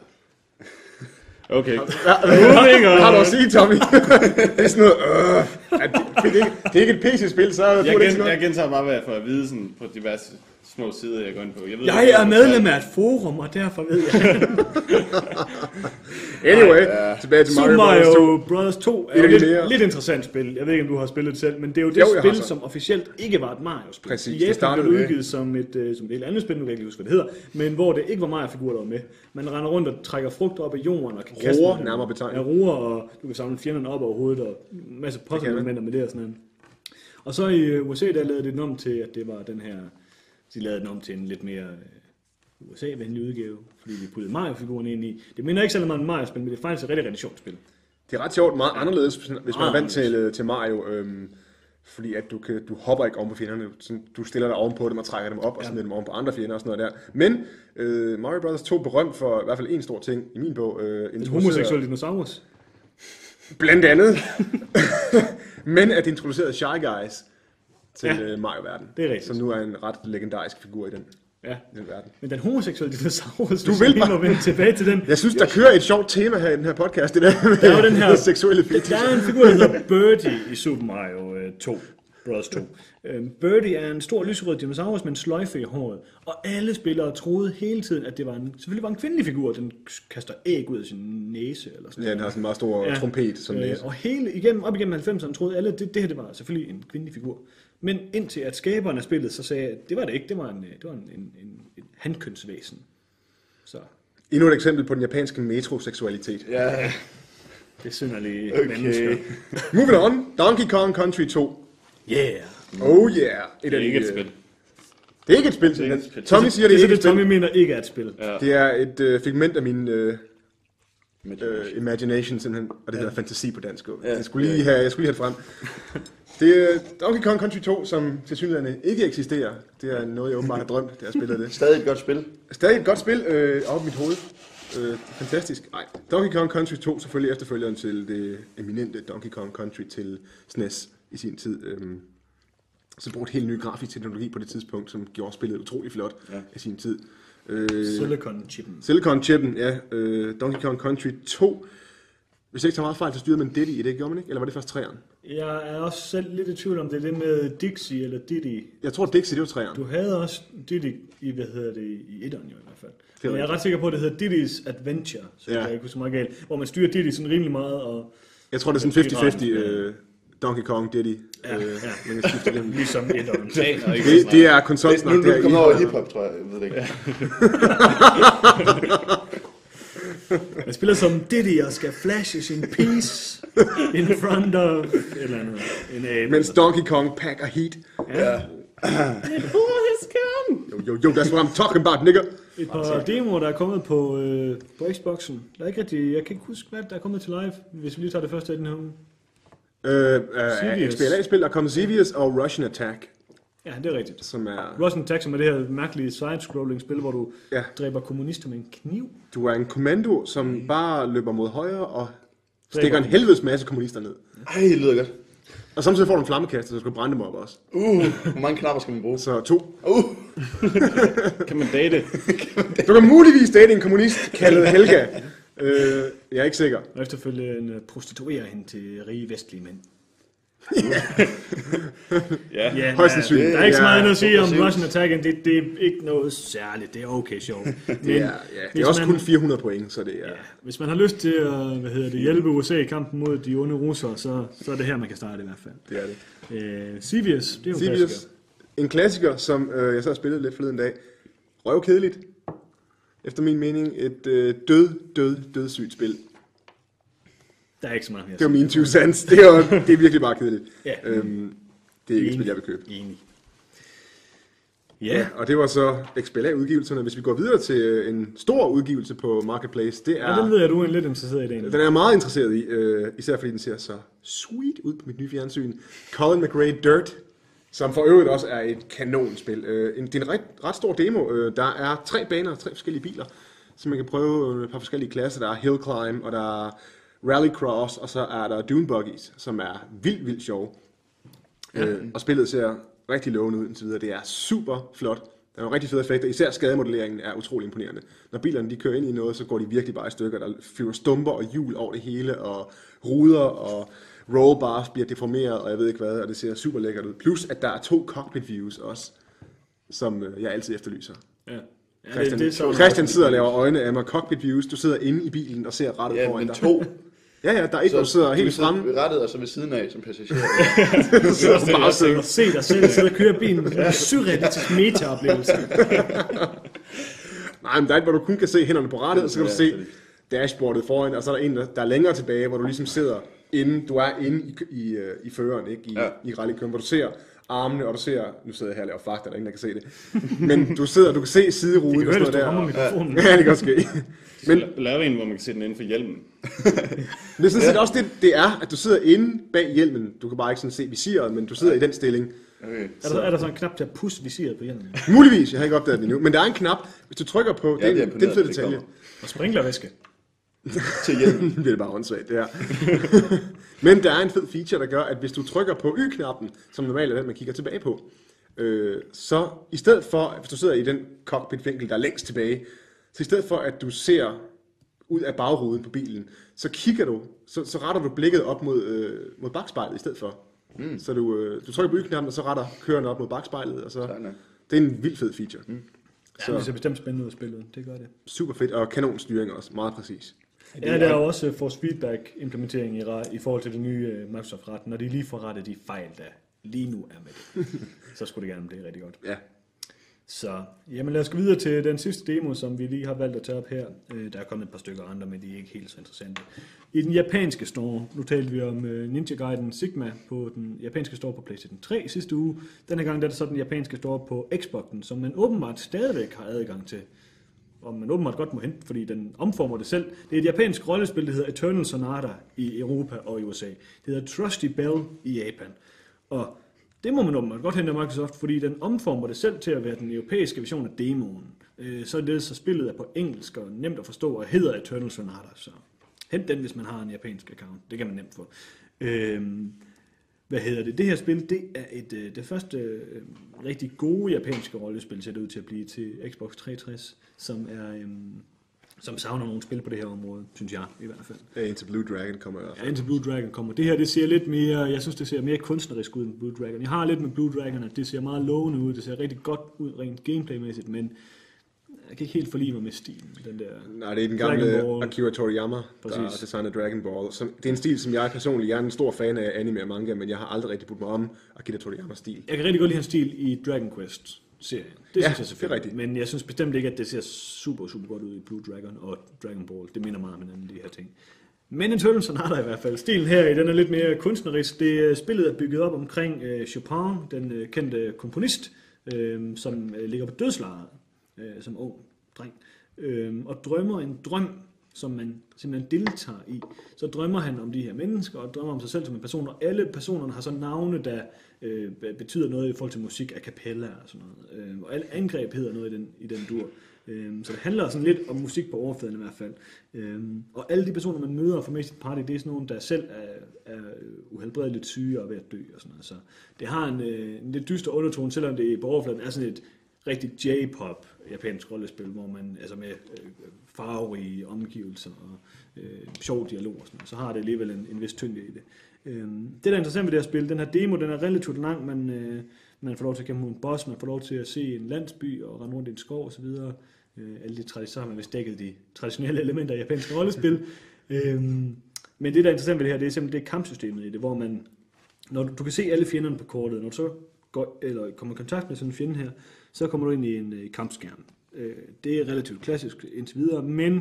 Okay. Har du at sige, Tommy? det er sådan noget, øh, at det, det, er ikke, det er ikke et PC-spil, så Jeg, gen, jeg gentager bare, hvad jeg får at vide sådan, på diverse små sider, jeg går ind på. Jeg, ved, Jeg er medlem af et forum, og derfor ved jeg. Anyway, tilbage til Super Mario Bros. 2. Mario Bros. 2 er Et jo lidt, mere- lidt interessant spil. Jeg ved ikke, om du har spillet det selv, men det er jo det Jo, spil, som officielt ikke var et Mario-spil. Præcis, I Japan startede blev det med- udgivet som et, øh, som et helt andet spil, nu kan jeg ikke huske, hvad det hedder, men hvor det ikke var Mario-figurer, der var med. Man render rundt og trækker frugter op af jorden og kan kaste Roer, med dem. nærmere betegnet. Ja, roer, og du kan samle fjenderne op over hovedet, og en masse puzzle-elementer med det og sådan noget. Og så i øh, USA, der lavede det om til, at det var den her, de lavede den om til en lidt mere øh, USA-venlig udgave, fordi de puttede Mario-figurerne ind i. Det minder ikke særlig meget om Mario-spil, men det er faktisk et rigtig, rigtig sjovt spil. Det er ret sjovt, meget anderledes, hvis man er Meget vant til, til Mario. Øhm, fordi at du, kan, du hopper ikke oven på fjenderne. Sådan, Du stiller dig ovenpå dem og trækker dem op og smider dem oven på andre fjender og sådan noget der. Men øh, Mario Bros. 2 er berømt for i hvert fald en stor ting i min bog. Øh, En homoseksuel dinosaurus. Blandt andet. Men at det introducerede Shy Guys til Ja, ja, Mario-verden. det er rigtigt. Som nu er en ret legendarisk figur i den, Ja. i den verden. Men den homoseksuelle dinosaurus, Du vil bare- vende tilbage til den. Jeg synes, der kører et sjovt tema her i den her podcast, det der med Der er den her- seksuelle Der fetischer. er en figur, der hedder Birdie i Super Mario øh, 2. Bros. 2. Øhm, Birdie er en stor lyserød dinosaurus med en sløjfe i håret. Og alle spillere troede hele tiden, at det var en, selvfølgelig var en kvindelig figur. Den kaster æg ud af sin næse eller sådan Ja, den har sådan en meget stor ja. trompet som øh, næse. Og hele igennem, op igennem 90'erne troede alle, at det, det her det var selvfølgelig en kvindelig figur. Men indtil at skaberen af spillet så sagde, at det var det ikke, det var en, det var en, en, en, en handkønsvæsen. Så Endnu et eksempel på den japanske metroseksualitet. Ja, det er synderlige Okay. mennesker. Moving on. Donkey Kong Country 2. Yeah! Oh yeah. Et Det er de, ikke et øh, spil. Det er ikke et spil, er ikke et spil. Tommy siger, det det er ikke så et det, spil. Tommy mener ikke er et spil. Ja. Det er et øh, figment af min øh, med øh, imagination, simpelthen. Og det hedder fantasi på dansk. Ja, Ja. jeg, skulle lige have, jeg skulle lige have det frem. Det er Donkey Kong Country 2, som til synligheden ikke eksisterer. Det er noget, jeg åbenbart har drømt, da jeg spillede det. Stadig et godt spil. Stadig et godt spil øh, op i mit hoved. Øh, fantastisk. Ej. Donkey Kong Country 2, selvfølgelig efterfølgeren til det eminente Donkey Kong Country til SNES i sin tid. Øhm, så brugte helt ny grafisk teknologi på det tidspunkt, som gjorde spillet utrolig flot ja. i sin tid. Øh, Silicon chippen. Silicon Chippen, ja. Øh, Donkey Kong Country 2. Hvis jeg ikke tager meget fejl, så styrede man Diddy i det, gjorde man ikke? Eller var det først træeren? Jeg er også selv lidt i tvivl om det er det med Dixie eller Diddy. Jeg tror, Dixie, det var træeren. Du havde også Diddy i, hvad hedder det, i etteren jo i hvert fald. Men jeg er ret sikker på, at det hedder Diddy's Adventure, så Ja. jeg ikke husker meget galt. Hvor man styrer Diddy sådan rimelig meget, og Jeg tror, det er sådan Det er 50-50 øh, Donkey Kong Diddy. Ja, øh, ja. Man kan skifte igennem. ligesom etteren. Det, det er Nu konsolsnak nu er der du i. kommet over hiphop, tror jeg. Jeg ved det ikke. Man spiller som Diddy og skal flashe sin piece in front of et eller andet. En abe. Mens Donkey Kong packer heat. ja. Yo, yo, yo, that's what I'm talking about, nigga. Et par demoer, der er kommet på, øh, på Xboxen. Der er ikke rigtig, jeg kan ikke huske, hvad der er kommet til live, hvis vi lige tager det første af den her uge. Øh, uh, Xevious. XBLA-spil, der er kommet Xevious og Russian Attack, Ja, det er rigtigt. som er... Russian som er det her mærkelige side-scrolling-spil, hvor du Ja. dræber kommunister med en kniv. Du er en kommando, som bare løber mod højre og stikker en helvedes masse kommunister ned. Ej, det lyder godt. Og samtidig får du en flammekaster, så du skal brænde dem op også. Uh, hvor mange knapper skal man bruge? Så to. Uh, Kan man date? Du kan muligvis date en kommunist kaldet Helga. øh, jeg er ikke sikker. Og efterfølgende prostituere hende til rige vestlige mænd. Ja. Ja, Højst der- sandsynligt. Der er ikke så meget andet at sige om. Russian Attack, det, det er ikke noget særligt. Det er okay sjovt. Men Det er, ja, det er også man- kun 400 point, så det er... Ja, hvis man har lyst til at hvad hedder det, hjælpe USA i kampen mod de onde russere, så, så er det her, man kan starte i hvert fald. Det er det. Øh, Sivius, det er jo en klassiker. en klassiker, som øh, jeg så har spillet lidt forleden dag. Røvkedeligt. Efter min mening et øh, død, død, dødssygt spil. Der er ikke så meget mere. Det var mine 20 cents. Det er, det er virkelig bare kedeligt. Ja. Øhm, Det er ikke et spil, jeg vil købe. Enig. Ja, Og det var så XBLA-udgivelserne. Hvis vi går videre til øh, en stor udgivelse på Marketplace, det ja. den er... ved jeg, du er lidt interesseret i den. Den er jeg meget interesseret i, øh, især fordi den ser så sweet ud på mit nye fjernsyn. Colin McRae Dirt, som for øvrigt også er et kanonspil. Øh, en, det er en ret, ret stor demo. Øh, der er tre baner, tre forskellige biler, som man kan prøve øh, et par forskellige klasser. Der er Hill Climb, og der er Rallycross, og så er der Dune Buggies, som er vildt, vildt sjove. Øh, og spillet ser rigtig lovende ud indtil videre. Det er super flot. Der er nogle rigtig fede effekter. Især skademodelleringen er utrolig imponerende. Når bilerne de kører ind i noget, så går de virkelig bare i stykker. Der flyver stumper og hjul over det hele, og ruder og rollbars bliver deformeret, og jeg ved ikke hvad, og det ser super lækkert ud. Plus, at der er to cockpit views også, som øh, jeg altid efterlyser. Ja. Ja, Christian, det, det, Christian sidder og laver øjne af mig. Cockpit views, du sidder inde i bilen og ser rettet Ja, foran men dig. to. Ja, ja, der er hvor du sidder helt sidder fremme. ved rettet, og så ved siden af som passager. sidder på bagsædet. at se dig selv sidde og køre bilen. Det er en surrealistisk meta-oplevelse. Nej, men der er et, hvor du kun kan se hænderne på rattet, og så kan du se dashboardet foran, og så er der en, der der er længere tilbage, hvor du ligesom sidder inde, du er inde i, i, øh, i føreren, ikke? I, Ja. i rallykøren, hvor du ser armene, og du ser, nu sidder jeg her og laver fakta, der er ingen, der kan se det, men du sidder, du kan se sideruden Det og kan høre, hvis du noget rammer mikrofonen. der. Ja, det kan også ske. Men Men... Lave en, hvor man kan sætte den inden for hjelmen. det er sådan set også det, det er, at du sidder inde bag hjelmen. Du kan bare ikke sådan se visiret, men du sidder i den stilling. Okay. Er der, er der sådan en knap til at pusse visiret på hjelmen? Muligvis, jeg har ikke opdaget det endnu, men der er en knap, hvis du trykker på, Ja, det, det er en- det er en fed imponerende, det detalje. Og sprinklervæske. Til hjelmen. Nu bliver det bare åndssvagt, det her. Men der er en fed feature, der gør, at hvis du trykker på Y-knappen, som normalt er den, man kigger tilbage på, øh, så i stedet for, hvis du sidder i den cockpit-vinkel, der er længst tilbage, så i stedet for, at du ser ud af bagruden på bilen, så kigger du, så, så retter du blikket op mod, øh, mod bagspejlet i stedet for. Mm. Så du, øh, du trykker på Y-knappen, og så retter køren op mod bagspejlet, og så, Sådan, det er en vild fed feature. Mm. Ja, det ser bestemt spændende ud at spille ud. Det gør det. Super fedt, og kanonstyring også, meget præcis. Ja, der er jo også øh, force feedback implementering i, i forhold til det nye øh, Microsoft-ret. Når de lige får rettet de fejl, der lige nu er med det, så skulle det gerne blive rigtig godt. Ja, Så jamen lad os gå videre til den sidste demo, som vi lige har valgt at tage op her. Øh, Der er kommet et par stykker andre, men de er ikke helt så interessante. I den japanske store, nu talte vi om Ninja Gaiden Sigma på den japanske store på PlayStation 3 sidste uge. Denne gang der er det så den japanske store på Xboxen, som man åbenbart stadigvæk har adgang til. Og man åbenbart godt må hente, fordi den omformer det selv. Det er et japansk rollespil, der hedder Eternal Sonata i Europa og i USA. Det hedder Trusty Bell i Japan. Og det må man åbenbart godt hente af Microsoft, fordi den omformer det selv til at være den europæiske version af demoen. Øh, Så er det så spillet er på engelsk og nemt at forstå og hedder Eternal Sonata. Så hent den, hvis man har en japansk account. Det kan man nemt få. Øh, hvad hedder det? Det her spil, det er et, øh, det første øh, rigtig gode japanske rollespil, ser det ud til at blive til Xbox 360, som er... Øhm, som savner nogle spil på det her område, synes jeg i hvert fald. ja Into Blue Dragon kommer i hvert fald. Ja, indtil Blue Dragon kommer. Det her, det ser lidt mere, jeg synes, det ser mere kunstnerisk ud end Blue Dragon. Jeg har lidt med Blue Dragon, at det ser meget lovende ud, det ser rigtig godt ud rent gameplaymæssigt, men jeg kan ikke helt forlige mig med stilen. Den der, Nej, det er den gamle. Akira Toriyama, der Præcis. designer Dragon Ball. Som, det er en stil, som jeg personligt jeg er en stor fan af anime og manga, men jeg har aldrig rigtig budt mig om Akira Toriyamas stil. jeg kan rigtig godt lide hans stil i Dragon Quest serien. Det Ja, synes jeg det er selvfølgelig. rigtigt. Men jeg synes bestemt ikke, at det ser super, super godt ud i Blue Dragon og Dragon Ball. Det minder meget om hinanden, de her ting. Men Eternal Sonata i hvert fald. Stilen her, den er lidt mere kunstnerisk. Det spillet er bygget op omkring øh, Chopin, den øh, kendte komponist, øh, som øh, ligger på dødslejet øh, som ung dreng, øh, og drømmer en drøm, som man simpelthen deltager i. Så drømmer han om de her mennesker, og drømmer om sig selv som en person, og alle personerne har så navne, der øh, betyder noget i forhold til musik, a cappella og sådan noget. Øh, og alle angreb hedder noget i den, i den dur. Øh, så det handler sådan lidt om musik på overfladen i hvert fald. Øh, og alle de personer, man møder for mest party, det er sådan nogle, der selv er, er uhelbredeligt syge og ved at dø og sådan noget. Så det har en, øh, en lidt dyster undertone, selvom det på overfladen er sådan et rigtig J-pop japansk rollespil, hvor man altså med øh, farverige omgivelser og øh, sjov dialog og sådan noget, så har det alligevel en, en vis tyngde i det. Øh, det, der er interessant ved det her spil, den her demo, den er relativt lang, man, øh, man får lov til at kæmpe mod en boss, man får lov til at se en landsby og rende rundt i en skov osv. Øh, alle de traditioner, så har man vist dækket de traditionelle elementer i japanske rollespil. øh, men det, der er interessant ved det her, det er simpelthen det kampsystemet i det, hvor man, når du, du kan se alle fjenderne på kortet, når du så går, eller kommer i kontakt med sådan en fjende her, så kommer du ind i en øh, kampskærm. Øh, det er relativt klassisk indtil videre, men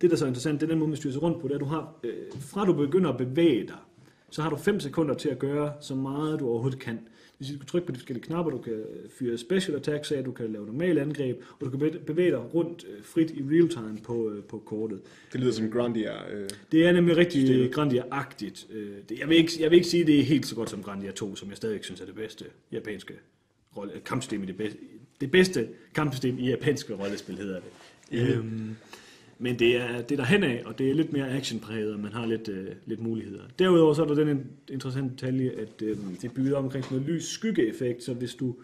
det, der er så interessant, det er den måde, man styrer sig rundt på, det er, at du har, øh, fra du begynder at bevæge dig, så har du 5 sekunder til at gøre så meget, du overhovedet kan. Hvis du kan trykke på de forskellige knapper, du kan fyre special attacks af, du kan lave normale angreb, og du kan bevæ- bevæge dig rundt frit i real time på, på kortet. Det lyder som Grandia. Øh, Det er nemlig rigtig Grandia-agtigt. Jeg vil, ikke, jeg vil ikke sige, at det er helt så godt som Grandia 2, som jeg stadig synes er det bedste japanske rolle, kampsystem i det bedste, det bedste kampsystem i japanske rollespil, hedder det. Øhm, men det er det er der henad, og det er lidt mere actionpræget, og man har lidt, øh, lidt muligheder. Derudover så er der den in- interessante detalje, at øh, det er bygget omkring sådan noget lys skyggeeffekt, så hvis du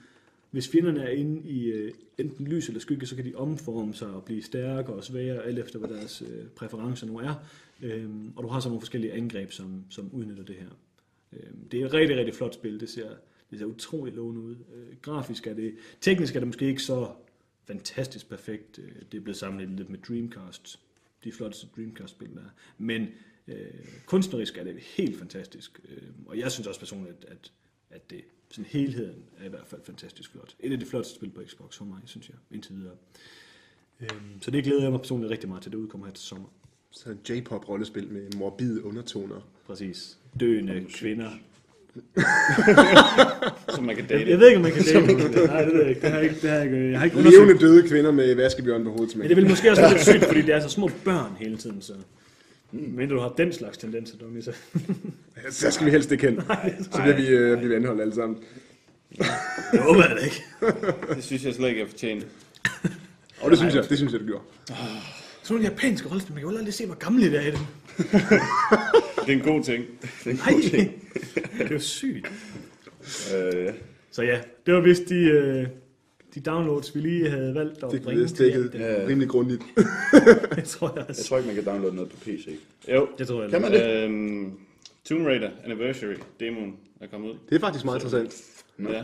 hvis fjenderne er inde i øh, enten lys eller skygge, så kan de omforme sig og blive stærkere og svagere, alt efter hvad deres øh, præferencer nu er. Øhm, og du har så nogle forskellige angreb, som, som udnytter det her. Øhm, det er et rigtig, rigtig flot spil. Det ser, det ser utroligt lovende ud. Øh, grafisk er det, teknisk er det måske ikke så fantastisk perfekt. Øh, det er blevet sammenlignet lidt med Dreamcast. De flotteste Dreamcast-spil, der er. Men øh, kunstnerisk er det helt fantastisk. Øh, og jeg synes også personligt, at, at det sådan helheden er i hvert fald fantastisk flot. Et af de flotteste spil på Xbox for mig, synes jeg, indtil videre. Øhm, så det glæder jeg mig personligt rigtig meget til, det udkommer her til sommer. så et J-pop rollespil med morbide undertoner. Præcis. Døende kvinder. Som man kan Jeg, date. jeg ved ikke, om man kan date. Nej, det ved jeg ikke. Det har jeg ikke, det har jeg ikke, jeg har ikke undersøgt. Levende døde kvinder med vaskebjørn på hovedet. Men det vil måske også være lidt sygt, fordi det er så små børn hele tiden, så... Men du har den slags tendenser, Donny, så... Så skal vi helst ikke hen. Så bliver vi, øh, bliver vi anholdt alle sammen. Det håber jeg da ikke. Det synes jeg slet ikke er fortjent. Og det synes jeg, det synes jeg, du gjorde. Sådan nogle japanske rollespil, man kan jo aldrig se, hvor gamle det er i dem. Det er en god ting. Nej, det er jo sygt. Øh, ja. Så ja, det var vist de, øh, de downloads, vi lige havde valgt at Det bringe er til stikket jer. Ja. rimelig grundigt. Det tror jeg Jeg også. tror ikke, man kan downloade noget på PC. Jo. Det tror jeg. Kan man det? Øhm, Tomb Raider Anniversary demoen er kommet ud. Det er faktisk meget interessant. Nå. Ja.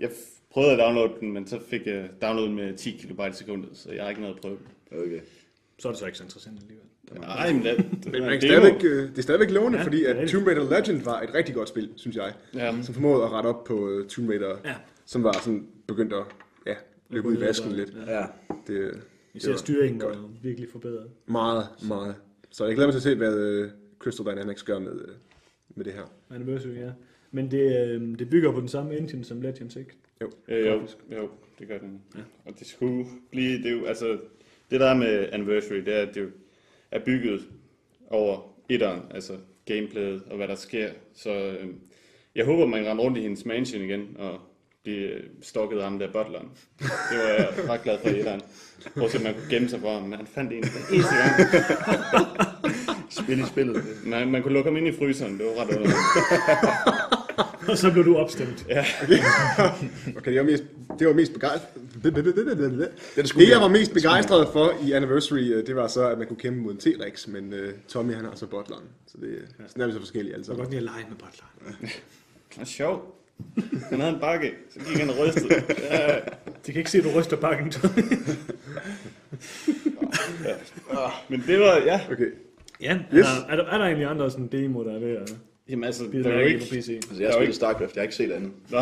Jeg f- prøvede at downloade den, men så fik jeg downloaden med 10 kilobyte i sekundet, så jeg har ikke noget at prøve. Okay. Så er det så ikke så interessant alligevel. Nej, men det, det, Men man stadigvæk, øh, det er stadigvæk lovende, Ja, fordi er at. Tomb Raider Legend var et rigtig godt spil, synes jeg. Ja. Som formåede at rette op på uh, Tomb Raider, Ja. som var sådan begyndt at ja, løbe ud i vasken lidt. Ja. Det, Især det var styringen var virkelig forbedret. Meget, meget. Så jeg glæder mig til at se, hvad uh, Crystal Dynamics gør med, uh, med det her. Anniversary, ja. Men det, øh, det bygger på den samme engine som Legends, ikke? Øh, jo, jo, det gør den. Ja. Og det skulle blive, det er jo, altså, det der er med Anniversary, det er, at det jo er bygget over etteren, altså gameplayet og hvad der sker. Så øh, jeg håber, man render rundt i hendes mansion igen og bliver stalket af ham der butleren. Det var jeg ret glad for i etteren. Prøv at man kunne gemme sig for ham, men han fandt en den eneste gang. Spil i spillet. Man, man kunne lukke ham ind i fryseren, det var ret underligt. Og så blev du opstemt. Okay, det var mest, det var mest begejstret. Det, skulle jeg jeg- var mest begejstret for i Anniversary, øh, det var så, at man kunne kæmpe mod en T-Rex, men uh, Tommy han har så butleren. Så det, sådan er vi så forskellige alle sammen. godt lide at lege med butleren. Det var sjovt. Han havde en bakke, så gik han og rystede. Ja, De kan ikke se, at du ryster bakken, Tommy. men det var, ja. Okay, Ja, Yes. er, der, er, der, er der egentlig andre sådan demo, der er ved at Jamen altså, der er jo ikke... på PC? Altså, jeg er har spillet ikke- StarCraft, jeg har ikke set andet. Nej.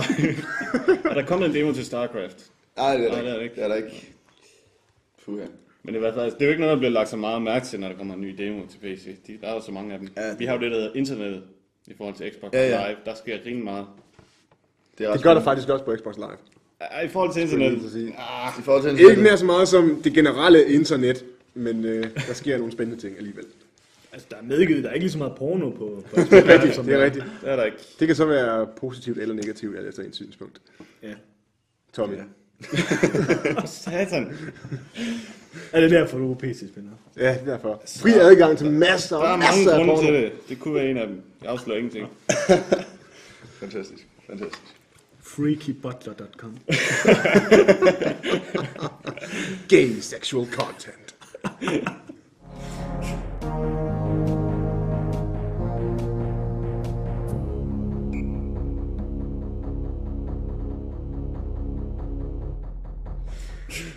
er der kommet en demo til StarCraft? Nej, det er Nej, der det er ikke. det er der ikke. Puh, ja. Men det er, i hvert fald, det er jo ikke noget, der bliver lagt så meget mærke til, når der kommer en ny demo til PC. De, der er jo så mange af dem. Ja. Vi har jo det, der hedder internettet i forhold til Xbox Ja, ja. Live. Der sker rimelig meget. Det, er det gør der faktisk også på Xbox Live. Ja, I forhold til internettet. Ah, I forhold til Ikke nær så meget som det generelle internet, men øh, der sker nogle spændende ting alligevel. Altså, der er medgivet, der er ikke lige så meget porno på, på Det er rigtigt, det er rigtigt. det er der ikke. Det kan så være positivt eller negativt, alt efter ens synspunkt. Ja. Tommy. Ja. Satan. Er det derfor, du er PC-spiller? Ja, derfor. Fri adgang til masser Der er og mange masser af grunde porno. til det. Det kunne være en af dem. Jeg afslører ingenting. Fantastisk. Fantastisk. Freakybutler.com Gay sexual content.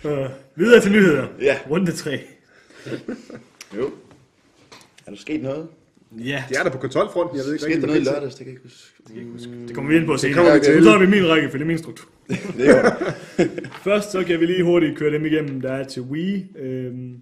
Uh, Videre til nyheder. Ja. Runde 3. Jo. Er der sket noget? Ja, Det er der på kontrolfronten, jeg ved ikke Skete der noget i lørdags? Det kan jeg ikke huske. det kommer vi ind på senere. kommer vi til. Nu tager vi min række, for det er min struktur. Det er. Først så kan vi lige hurtigt køre dem igennem, der er til Wii. Øhm,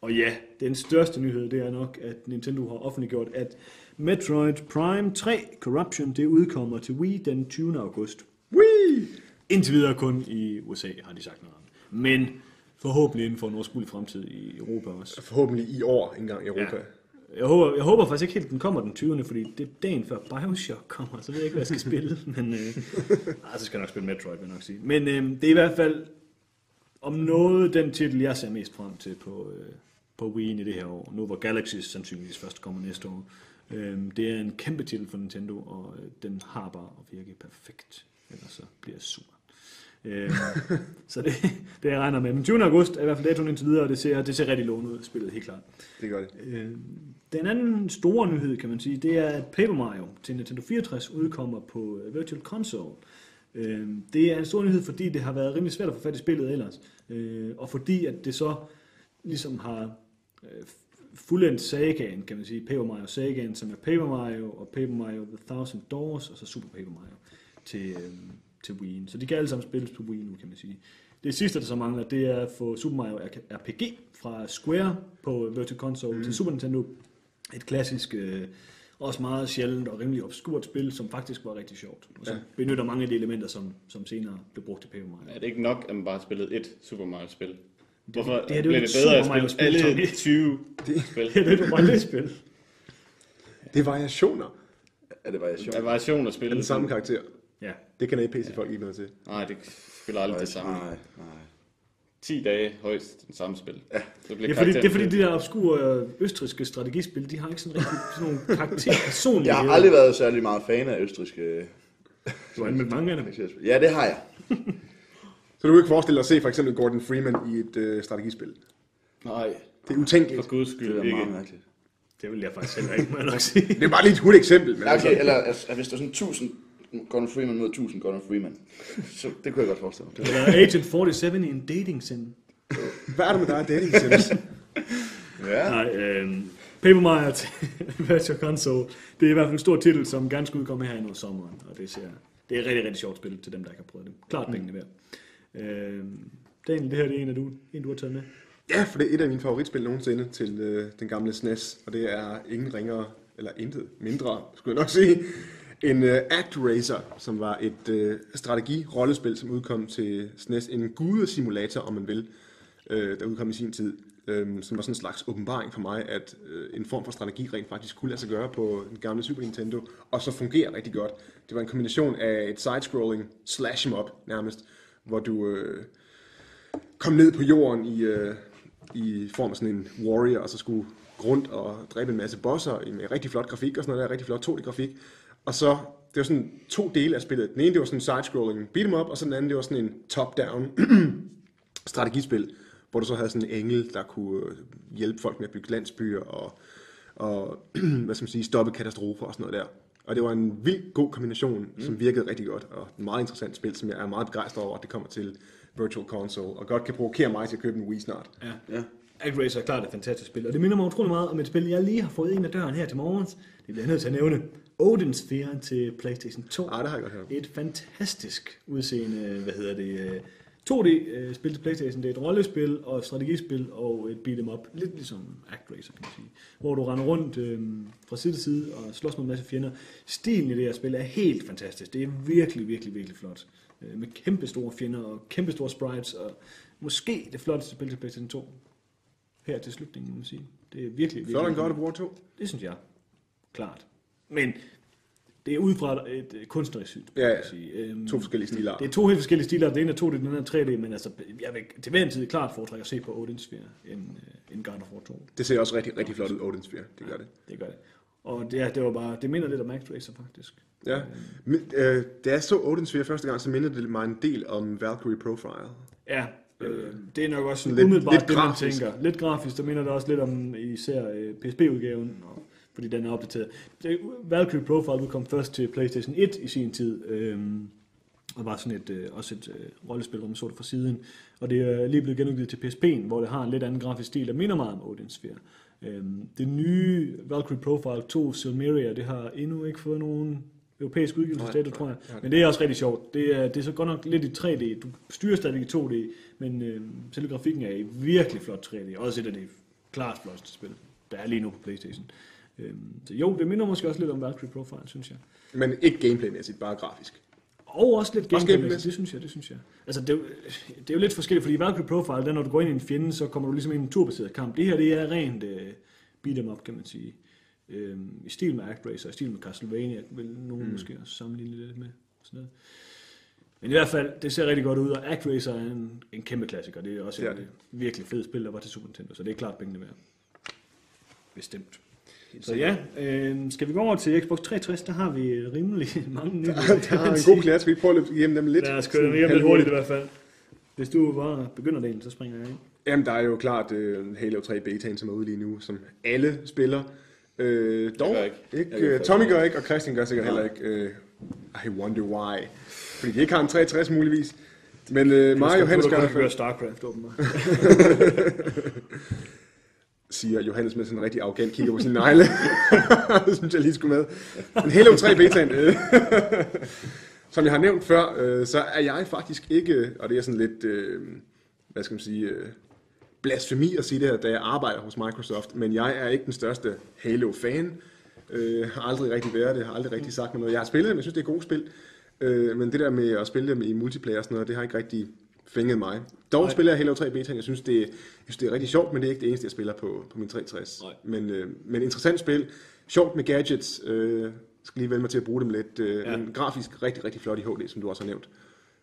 Og ja, den største nyhed, det er nok, at Nintendo har offentliggjort, at Metroid Prime 3 Corruption, det udkommer til Wii den 20. august. Whee! Indtil videre kun i USA, har de sagt noget om. Men forhåbentlig inden for en overskuelig fremtid i Europa også. Forhåbentlig i år engang i Europa. Ja. Jeg håber, jeg håber faktisk ikke helt, at den kommer den 20. Fordi det er dagen før Bioshock kommer, så ved jeg ikke, hvad jeg skal spille. Men, øh, ej, så skal jeg nok spille Metroid, vil jeg nok sige. Men øh, det er i hvert fald om noget den titel, jeg ser mest frem til på, øh, på Wii i det her år. Nu hvor Galaxy sandsynligvis først kommer næste år. Øh, det er en kæmpe titel for Nintendo, og øh, den har bare at virke perfekt. Ellers så bliver jeg sur. Øh, så det, det jeg regner med. Men 20. august er i hvert fald datoen indtil videre, og det ser, det ser rigtig lovende ud, spillet helt klart. Det gør det. Øh, den anden store nyhed, kan man sige, det er, at Paper Mario til Nintendo 64 udkommer på øh, Virtual Console. Øh, det er en stor nyhed, fordi det har været rimelig svært at få fat i spillet ellers. Øh, og fordi at det så ligesom har øh, fuldendt sagaen, kan man sige, Paper Mario sagaen, som er Paper Mario og Paper Mario The Thousand Doors, og så Super Paper Mario til, øh, til Wii. Så de kan alle sammen spilles på Wii nu, kan man sige. Det sidste, der så mangler, det er at få Super Mario RPG fra Square på Virtual Console mm. til Super Nintendo. Et klassisk, øh, også meget sjældent og rimelig obskurt spil, som faktisk var rigtig sjovt. Og som Ja. benytter mange af de elementer, som, som senere blev brugt i Paper Mario. Er det ikke nok, at man bare har spillet et Super Mario-spil? Hvorfor det er bliver ikke det et bedre at spille Mario-spil, alle Tommy. 20 spil? Ja, det er et rollespil. Det er variationer Er det variation? Er variation at af spille? den samme karakter. Ja. Det kan PC-folk ikke noget til. Nej, det spiller aldrig det samme. Nej, nej. 10 dage højst den samme spil. Ja. Så bliver Det er, fordi, det er fordi, de der obskure øh, østriske strategispil, de har ikke sådan rigtig sådan nogle karakter personlige. Jeg har aldrig været særlig meget fan af østriske... Du har anmeldt mange af dem. Ja, det har jeg. Så du kan ikke forestille dig at se for eksempel Gordon Freeman i et øh, strategispil. Nej, Det er utænkeligt. for guds Det skyld er ikke. meget mærkeligt. Det vil jeg faktisk heller ikke, må jeg nok sige. Det er bare lige et hurtigt eksempel. Men Ja, okay, altså, eller altså, hvis der er sådan 1000 Gordon Freeman mod 1000 Gordon Freeman, så det kunne jeg godt forestille mig. Eller Agent 47 i en dating sim. hvad er det med dig, dating sims? Ja. Nej, øh, Paper Mario til Virtual Console, det er i hvert fald en stor titel, som gerne skulle udkomme her i sommeren, og det, ser, det er et rigtig, rigtig sjovt spil til dem, der ikke har prøvet det. Klart pengene værd. Øh, Daniel, det her det er en af du, en, du har taget med. Ja, for det er et af mine favoritspil nogensinde til øh, den gamle SNES, og det er ingen ringere, eller intet mindre, skulle jeg nok sige, en øh, uh, Act Racer, som var et uh, strategi-rollespil, som udkom til SNES. En gudesimulator, om man vil, uh, der udkom i sin tid, Um, som var sådan en slags åbenbaring for mig, at uh, en form for strategi rent faktisk kunne lade sig gøre på den gamle Super Nintendo, og så fungerer rigtig godt. Det var en kombination af et side-scrolling slash em up nærmest, hvor du... uh, kom ned på jorden i, uh, i form af sådan en warrior, og så skulle rundt og dræbe en masse bosser med rigtig flot grafik og sådan noget der, rigtig flot 2D-grafik. Og så, det var sådan to dele af spillet. Den ene, det var sådan en side-scrolling beat 'em up, og så den anden, det var sådan en top-down strategispil, hvor du så havde sådan en engel, der kunne øh, hjælpe folk med at bygge landsbyer og, og hvad skal man sige, stoppe katastrofer og sådan noget der. Og det var en vild god kombination, mm. som virkede rigtig godt, og et meget interessant spil, som jeg er meget begejstret over, at det kommer til Virtual Console, og godt kan provokere mig til at købe en Wii snart. Ja. ja. Ag Racer er klart et fantastisk spil, og det minder mig utrolig meget om et spil, jeg lige har fået ind ad døren her til morgens. Det bliver jeg nødt til at nævne. Odin Sphere til PlayStation 2. Ah, det har jeg godt hørt. Et fantastisk udseende, hvad hedder det, øh, 2D-spil til Playstation. Det er et rollespil og strategispil og et beat 'em up. Lidt ligesom Act Racer, kan man sige. Hvor du render rundt øh, fra side til side og slås med en masse fjender. Stilen i det her spil er helt fantastisk. Det er virkelig, virkelig, virkelig flot. Øh, med kæmpe store fjender og kæmpe store sprites. Og måske det flotteste spil til Playstation 2. Her til slutningen, må man sige. Det er virkelig, virkelig... Flot en God of War 2. Det synes jeg. Klart. Men det er ud fra et øh, kunstnerisk synspunkt, Ja, ja. sige. Øhm, To forskellige stilarter. det er to helt forskellige stiler. Det ene er 2D, den anden er 3D, men altså, jeg vil til hver en tid klart foretrække at se på Odin Sphere end, øh, end God of War 2. Det ser også rigtig, rigtig flot ud, Odin Sphere. Det gør det. Det gør det. Og det, er, det var bare, det minder lidt om Max Racer faktisk. Ja. Men, øh, da jeg så Odin Sphere første gang, så mindede det mig en del om Valkyrie Profile. Ja, øh, det er nok også lidt- umiddelbart lidt det, man grafisk. tænker. Lidt grafisk, der minder det også lidt om især øh, PSP-udgaven, og, fordi den er opdateret. Valkyrie Profile udkom først til PlayStation 1 i sin tid, øh, og var sådan et, øh, også et øh, rollespil, hvor man så det fra siden. Og det er lige blevet genudgivet til PSP'en, hvor det har en lidt anden grafisk stil, der minder meget om Odin Sphere. Øhm, det nye Valkyrie Profile 2 Silmeria, det har endnu ikke fået nogen europæisk udgivelsesdato, tror jeg. Men det er også rigtig sjovt. Det er, det er så godt nok lidt i 3D. Du styrer stadig i 2D, men øh, selve grafikken er i virkelig flot 3D. Også et af de klart flotteste spil, der er lige nu på Playstation. Øhm, så jo, det minder måske også lidt om Valkyrie Profile, synes jeg. Men ikke gameplaymæssigt, bare grafisk. Og også lidt gameplay, det synes jeg, det synes jeg. Altså, det er, jo, det er jo lidt forskelligt, fordi i Valkyrie Profile, der når du går ind i en fjende, så kommer du ligesom ind i en turbaseret kamp. Det her, det er rent uh, beat em up, kan man sige. Øhm, I stil med Actraiser, i stil med Castlevania, vil nogen mm. måske også sammenligne lidt med. Sådan noget. Men i hvert fald, det ser rigtig godt ud, og Actraiser er en, en kæmpe klassiker. Det er også Det et det. virkelig fedt spil, der var til Super Nintendo, så det er klart pengene værd. Bestemt. Så ja, øh, skal vi gå over til Xbox 360, der har vi rimelig mange nye. Der er en god klasse, vi prøver at løbe igennem dem lidt. Lad os køre dem hjem lidt hurtigt i hvert fald. Hvis du bare begynder det, så springer jeg ind. Jamen, der er jo klart uh, Halo 3 betaen, som er ude lige nu, som alle spiller. Øh, dog, gør ikke. ikke Jeg gør øh. Tommy gør ikke, og Christian gør sikkert heller ikke. Øh, I wonder why. Fordi de ikke har en 360 muligvis. Men øh, Johannes gør i hvert fald, gøre StarCraft, åbenbart. siger Johannes med sådan en rigtig arrogant kigger på sin negle. det synes jeg lige skulle med. Men Halo 3 betaen, øh, som jeg har nævnt før, øh, så er jeg faktisk ikke, og det er sådan lidt, øh, hvad skal man sige, øh, blasfemi at sige det her, da jeg arbejder hos Microsoft, men jeg er ikke den største Halo-fan. Øh, har aldrig rigtig været det, har aldrig rigtig sagt mig noget. Jeg har spillet men jeg synes, det er et godt spil. Øh, men det der med at spille dem i multiplayer og sådan noget, det har ikke rigtig fænget mig. Dog spiller jeg Halo 3 beta, jeg synes, det, jeg synes, det er rigtig sjovt, men det er ikke det eneste, jeg spiller på, på min 360. Nej. Men, øh, men interessant spil. Sjovt med gadgets. Øh, skal lige vende mig til at bruge dem lidt. Øh, Ja. Men grafisk rigtig, rigtig flot i HD, som du også har nævnt.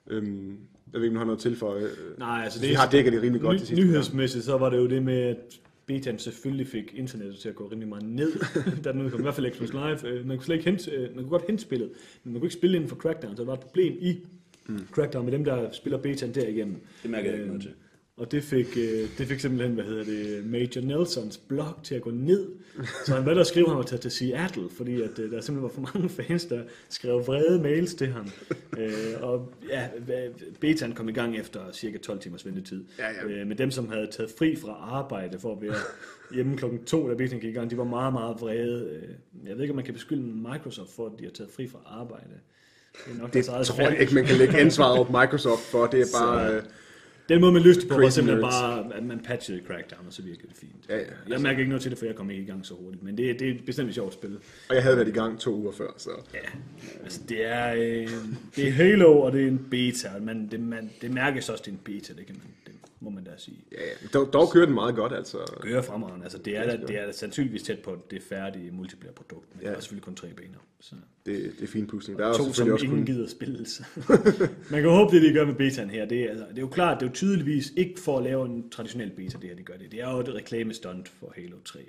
Øhm, jeg ved ikke, om du har noget til for... Øh, Nej, altså vi har dækket det rimelig godt til ny, sidst. Nyhedsmæssigt, så var det jo det med, at betaen selvfølgelig fik internettet til at gå rimelig meget ned, da den udkom. I hvert fald Xbox Live. Øh, Man kunne slet ikke hente, øh, man kunne godt hente spillet, men man kunne ikke spille inden for Crackdown, så der var et problem i Mm. Crackdown med dem, der spiller betaen derigennem. Det mærker jeg ikke noget til. Og det fik, øh, det fik simpelthen, hvad hedder det, Major Nelsons blog til at gå ned. Så han valgte at skrive, taget til Seattle, fordi at, øh, der simpelthen var for mange fans, der skrev vrede mails til ham. øh, og ja, betaen kom i gang efter cirka 12 timers ventetid. Ja, ja. Øh, med dem, som havde taget fri fra arbejde for at være hjemme klokken to, da betaen gik i gang, de var meget, meget vrede. Jeg ved ikke, om man kan beskylde Microsoft for, at de har taget fri fra arbejde. Det, er nok Det tror jeg fald. ikke, man kan lægge ansvaret på Microsoft for. Det er bare... Øh, Den måde, man løste det på, var simpelthen nerds. bare, at man patchede Crackdown, og så virkede det fint. Ja, ja. Jeg mærker ikke noget til det, for jeg kom ikke i gang så hurtigt. Men det, det er bestemt et sjovt spil. og jeg havde været i gang to uger før, så... Ja, altså det er, øh, det er Halo, og det er en beta. Men det, man, det mærkes også, det er en beta, det, kan man, må man da sige. Ja, ja. Dog, dog kører den meget godt, altså. Gør fremragende. Altså, det, er, da- det er da sandsynligvis tæt på det færdige multiplayer-produkt. Men ja. Det er selvfølgelig kun tre bener. Så. Det, det er fin pudsning. Der er To, også som også ingen kun... gider spille. Man kan håbe, det de gør med betaen her. Det er, altså, det er jo klart, det er jo tydeligvis ikke for at lave en traditionel beta, det her de gør det. Det er jo et reklamestunt for Halo 3.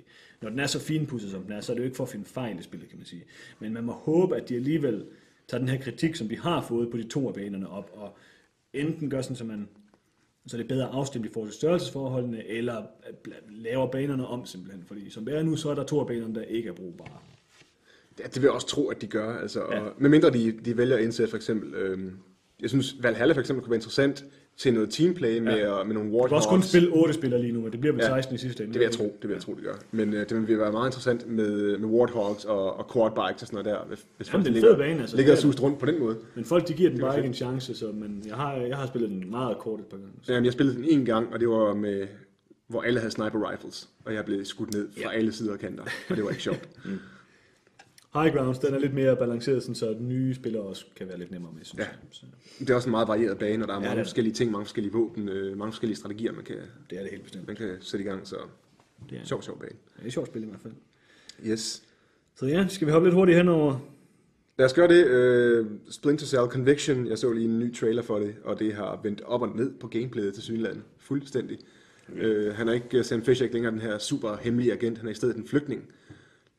Når den er så finpudset, som den er, så er det jo ikke for at finde fejl i spillet, kan man sige. Men man må håbe, at de alligevel tager den her kritik, som de har fået på de to af banerne op, og enten gør sådan, så man så det er bedre afstemt i forhold til størrelsesforholdene, eller laver banerne om simpelthen. Fordi som det er nu, så er der to af banerne, der ikke er brugbare. Ja, det vil jeg også tro, at de gør. Altså, Ja. og, medmindre de, de vælger at indsætte for eksempel... Øhm, jeg synes, Valhalla for eksempel kunne være interessant til noget teamplay med, Ja. med nogle Du kan også kun spille 8 spillere lige nu, men det bliver vel Ja, 16 i sidste ende. Det vil jeg tro, det vil jeg tro, det gør. Men øh, det vil være meget interessant med, med Warthogs og, og quad bikes og sådan noget der. Hvis, hvis Jamen, det er en ligger, bane, altså. ligger og Det rundt på den måde. Men folk, de giver den Det bare ikke en chance, så, men jeg har, jeg har spillet den meget kort et par gange. Så. Jamen, jeg spillede den en gang, og det var med, hvor alle havde sniper rifles, og jeg blev skudt ned fra Ja. alle sider og kanter, og det var ikke sjovt. High Grounds, den er lidt mere balanceret, sådan, så nye spillere også kan være lidt nemmere med, synes Ja. jeg. Så Det er også en meget varieret bane, og der er Ja, mange det er forskellige ting, mange forskellige våben, øh, mange forskellige strategier, man kan, det er det helt bestemt. man kan sætte i gang, så Det er, sjov, sjov bane. det er et sjovt spil i hvert fald. Yes. Så ja, skal vi hoppe lidt hurtigt henover? Lad os gøre det. Øh, Splinter Cell Conviction, jeg så lige en ny trailer for det, og det har vendt op og ned på gameplayet til Synland. Fuldstændig. Okay. Øh, han er ikke, Sam Fisher er ikke længere den her super hemmelige agent, han er i stedet en flygtning. Lidt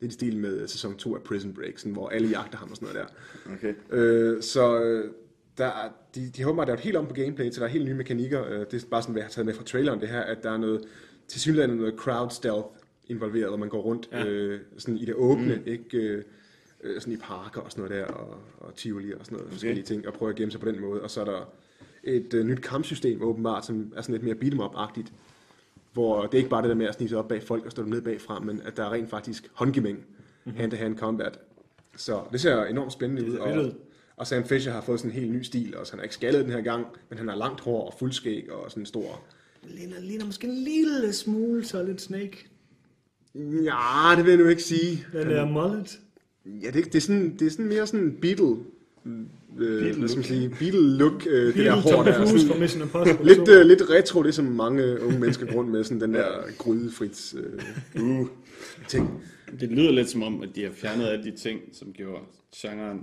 i stil med sæson 2 af Prison Break, sådan, hvor alle jagter ham og sådan noget der. Okay. Øh, så øh, der er, de, de håber, at der er helt om på gameplay, så der er helt nye mekanikker. Øh, det er bare sådan, hvad jeg har taget med fra traileren, det her, at der er noget, til synligheden noget crowd stealth involveret, hvor man går rundt Ja. øh, sådan i det åbne, mm. ikke øh, øh, sådan i parker og sådan noget der, og, og tivoli og sådan noget, okay. forskellige ting, og prøve at gemme sig på den måde. Og så er der et øh, nyt kampsystem åbenbart, som er sådan lidt mere beat 'em up-agtigt, hvor det er ikke bare det der med at snige sig op bag folk og stå dem ned bagfra, men at der er rent faktisk håndgemæng, mm-hmm. hand-to-hand combat. Så det ser enormt spændende Det ud. Og, og Sam Fisher har fået sådan en helt ny stil også. Han er ikke skaldet den her gang, men han har langt hår og fuldskæg og sådan en stor... Ligner, ligner måske en lille smule Solid Snake. Ja, det vil jeg nu ikke sige. Den der mullet. Ja, det, det, er, sådan, det er sådan mere sådan Beatle, øh, hvad skal man sige, Beatle-look, øh, det der hår der. Fra Mission Impossible. lidt, øh, lidt retro, det som mange unge mennesker går rundt med, sådan den der grydefrit øh, Uh, ting. Det lyder lidt som om, at de har fjernet alle de ting, som gjorde genren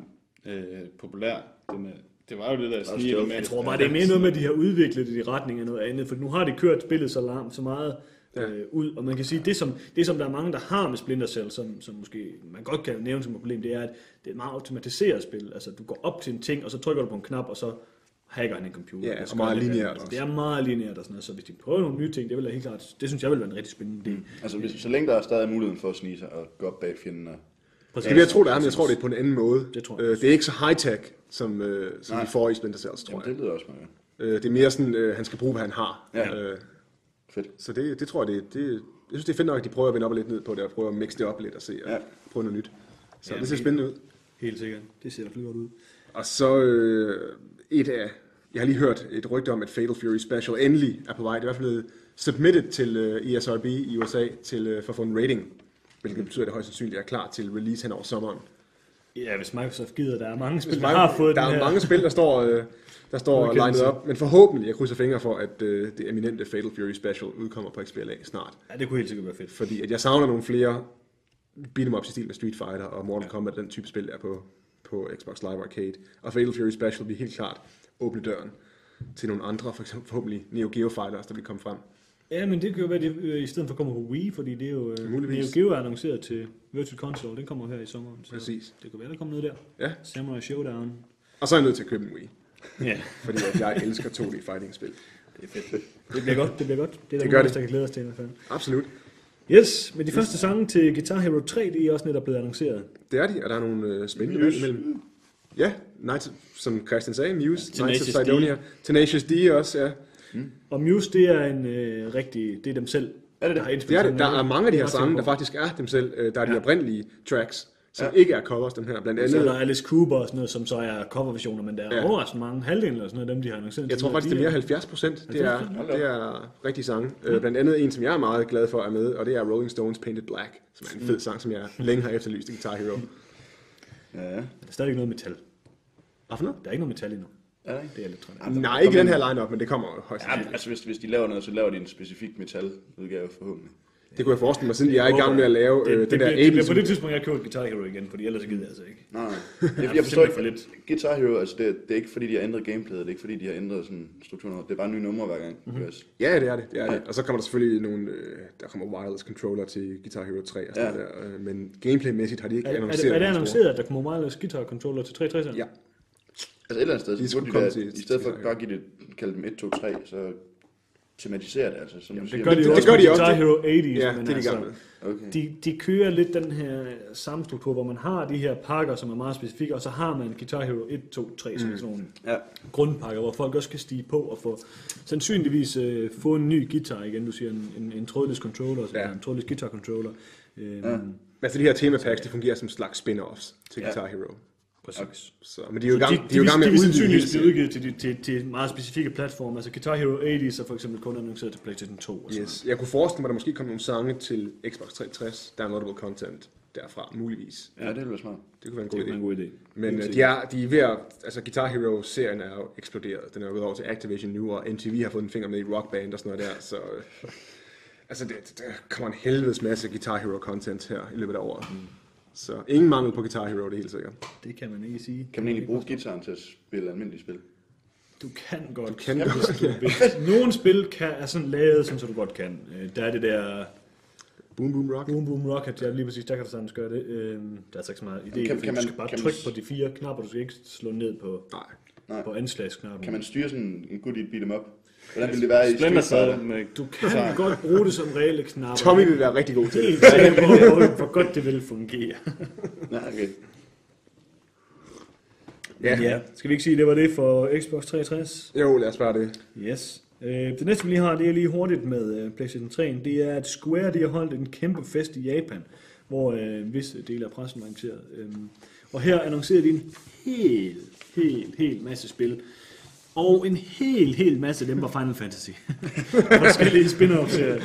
øh, populær. Det, med, det var jo det der snigel stealth. med. Jeg tror bare, det er mere noget med, at de har udviklet det i retning af noget andet, for nu har de kørt spillet så langt, så meget Ja. øh, ud, og man kan sige, det som, det som der er mange, der har med Splinter Cell, som, som måske man godt kan nævne som et problem, det er, at det er et meget automatiseret spil. Altså, du går op til en ting, og så trykker du på en knap, og så hacker han en computer. Ja, Og meget lineært Altså, også. Det er meget lineært og sådan noget, så hvis de prøver nogle nye ting, det vil jeg helt klart, det synes jeg vil være en rigtig spændende del. altså, hvis, så længe der er stadig muligheden for at snige sig og gå op bag fjenden og Præcis. Det vil jeg tro, det er, men jeg tror, det er på en anden måde. Det tror jeg øh, det er ikke så high-tech, som, øh, som Nej. de får i Splinter Cells, tror Jamen, jeg. det lyder også meget. Øh, det er mere sådan, øh, han skal bruge, hvad han har. Ja. Øh, Fedt. så det, det tror jeg, det, det, jeg synes, det er fedt nok, at de prøver at vende op og lidt ned på det, og prøver at mixe det op lidt og se, og Ja. prøve noget nyt. Så Ja, det ser det- spændende ud. Helt sikkert. Det ser fald godt ud. Og så øh, et af, jeg har lige hørt et rygte om, at Fatal Fury Special endelig er på vej. Det er i hvert fald blevet submitted til øh, ESRB i USA til, øh, for at få en rating, hvilket betyder, at det højst sandsynligt er klar til release hen over sommeren. Ja, hvis Microsoft gider, der er mange spil, der har fået der er her. mange spil, der står, øh, der står lined op, men forhåbentlig, jeg krydser fingre for, at øh, det eminente Fatal Fury Special udkommer på XBLA snart. Ja, det kunne helt sikkert være fedt. Fordi at jeg savner nogle flere beat'em ups i stil med Street Fighter og Mortal ja. Kombat, den type spil, der er på, på Xbox Live Arcade. Og Fatal Fury Special vil helt klart åbne døren til nogle andre, for eksempel forhåbentlig Neo Geo Fighters, der vil komme frem. Ja, men det kan jo være, det øh, i stedet for kommer på Wii, fordi det er jo... øh. Neo Geo er annonceret til Virtual Console, den kommer her i sommeren. Så Præcis. Det kunne være, der kommer noget der. Ja. Samurai Showdown. Og så er jeg nødt til at købe en Wii, Ja, fordi at jeg elsker 2D fighting spil. det er fedt. Det bliver godt, det bliver godt. Det er der Det det gør det. der kan glæde os til i hvert fald. Absolut. Yes, men de første sange til Guitar Hero 3, de er også netop blevet annonceret. Det er de, og der er nogle øh, spændende valg imellem. Ja, Knights, som Christian sagde, Muse, Ja, Knights of Tenacious D. Sidonia, Tenacious D også, ja. Og Muse, det er en øh, rigtig... Det er dem selv, Er det det? der har Det indspillet er det. Der er mange af de her er sange, der faktisk er dem selv. Øh, Der er de Ja. oprindelige tracks, som Ja. ikke er covers, dem her. Blandt Så er andet, der Alice Cooper og sådan noget, som så er coverversioner, men der er Ja. overraskende mange halvdelen eller sådan noget, af dem de har annonceret. jeg tror faktisk, det de er mere 70 procent. Det er det er rigtige sange. Øh, Blandt andet en, som jeg er meget glad for er med, og det er Rolling Stones Painted Black, som er en fed sang, som jeg længe har efterlyst i Guitar Hero. Ja. Der er stadig ikke noget metal. Hvad for noget? Der er ikke noget metal endnu. Er der ikke? Det er lidt træt. Nej, ikke den her line-up, men det kommer jo højst Ja, altså hvis, hvis de laver noget, så laver de en specifik metaludgave forhåbentlig. Det kunne jeg forestille mig, siden jeg er i gang med at lave det, øh, det, det der bliver, det bliver på 80's det tidspunkt, jeg køber Guitar Hero igen, fordi ellers gider jeg altså ikke. Nej. Jeg, jeg forstår ikke, for lidt. Guitar Hero, altså det, det er ikke fordi, de har ændret gameplayet, det er ikke fordi, de har ændret sådan strukturen. Det er bare nye numre hver gang. Mm-hmm. Ja, det er det. det, er det. Og så kommer der selvfølgelig nogle, øh, der kommer wireless controller til Guitar Hero 3 og sådan Ja. der, øh, men gameplaymæssigt har de ikke Er, er, annonceret. det, er det annonceret, at der kommer wireless guitar controller til 360'erne? Ja. Altså et eller andet sted, så skulle burde de være, til- i stedet for bare give det, kalde dem 1, 2, 3, så tematisere det altså. Som du Det siger. gør de det- jo det også gør de også. Guitar Hero 80's, Ja, men det er de i altså, gang med. Okay. de, de kører lidt den her samme struktur, hvor man har de her pakker, som er meget specifikke, og så har man Guitar Hero 1, 2, 3, som er sådan nogle Ja. grundpakker, hvor folk også kan stige på og få sandsynligvis øh, få en ny guitar igen. Du siger en, en, en trådløs controller, ja. Ja. en trådløs guitar controller. Øh, Ja. Altså de her temapacks, de fungerer som slags spin-offs til Ja. Guitar Hero. Præcis. Så, men de er jo i gang, de, de, de, er jo gang med de at vil blive serien. udgivet til, til, til meget specifikke platforme. Altså Guitar Hero 80 er for eksempel kun annonceret til PlayStation 2. Og sådan Yes. Jeg kunne forestille mig, at der måske kom nogle sange til Xbox 360, downloadable content derfra, muligvis. ja, det ville være smart. Det kunne være en god er idé. en god idé. Men øh, de er, de er ved at, altså Guitar Hero-serien er jo eksploderet. Den er jo gået over til Activision nu, og MTV har fået en finger med i Rock Band og sådan noget der, så... Øh, altså, det, der kommer en helvedes masse Guitar Hero-content her i løbet af året. Mm. Så ingen mangel på Guitar Hero, det er helt sikkert. Det kan man ikke sige. Kan man egentlig bruge gitaren til at spille almindelige spil? Du kan godt. Du kan godt, du vil. Nogle spil kan, er sådan lavet, sådan, så du godt kan. Øh, Der er det der Boom Boom Rock. Boom Boom Rocket, ja lige præcis, der kan du sagtens gøre det. Øh, Der er altså ikke så meget idé, Kan- kan, man- du skal bare man trykke s- på de fire knapper, du skal ikke slå ned på, Nej. Nej. på anslagsknappen. Kan man styre sådan en good beat em up? Hvordan ville det være i Street Fighter? Du kan godt bruge det som reelle knapper. Tommy vil være rigtig god til det. Helt sikkert hvor, godt det vil fungere. Nej, okay. Ja. ja. Skal vi ikke sige, at det var det for Xbox 360? Jo, lad os bare det. Yes. Øh, det næste, vi lige har, det er lige hurtigt med øh, PlayStation 3. Det er, at Square de har holdt en kæmpe fest i Japan, hvor øh, visse dele af pressen var arrangeret. Øhm, og her annoncerede de en helt, helt, helt masse spil. Og en helt, hel masse af dem var Final Fantasy. Forskellige spin-offs her.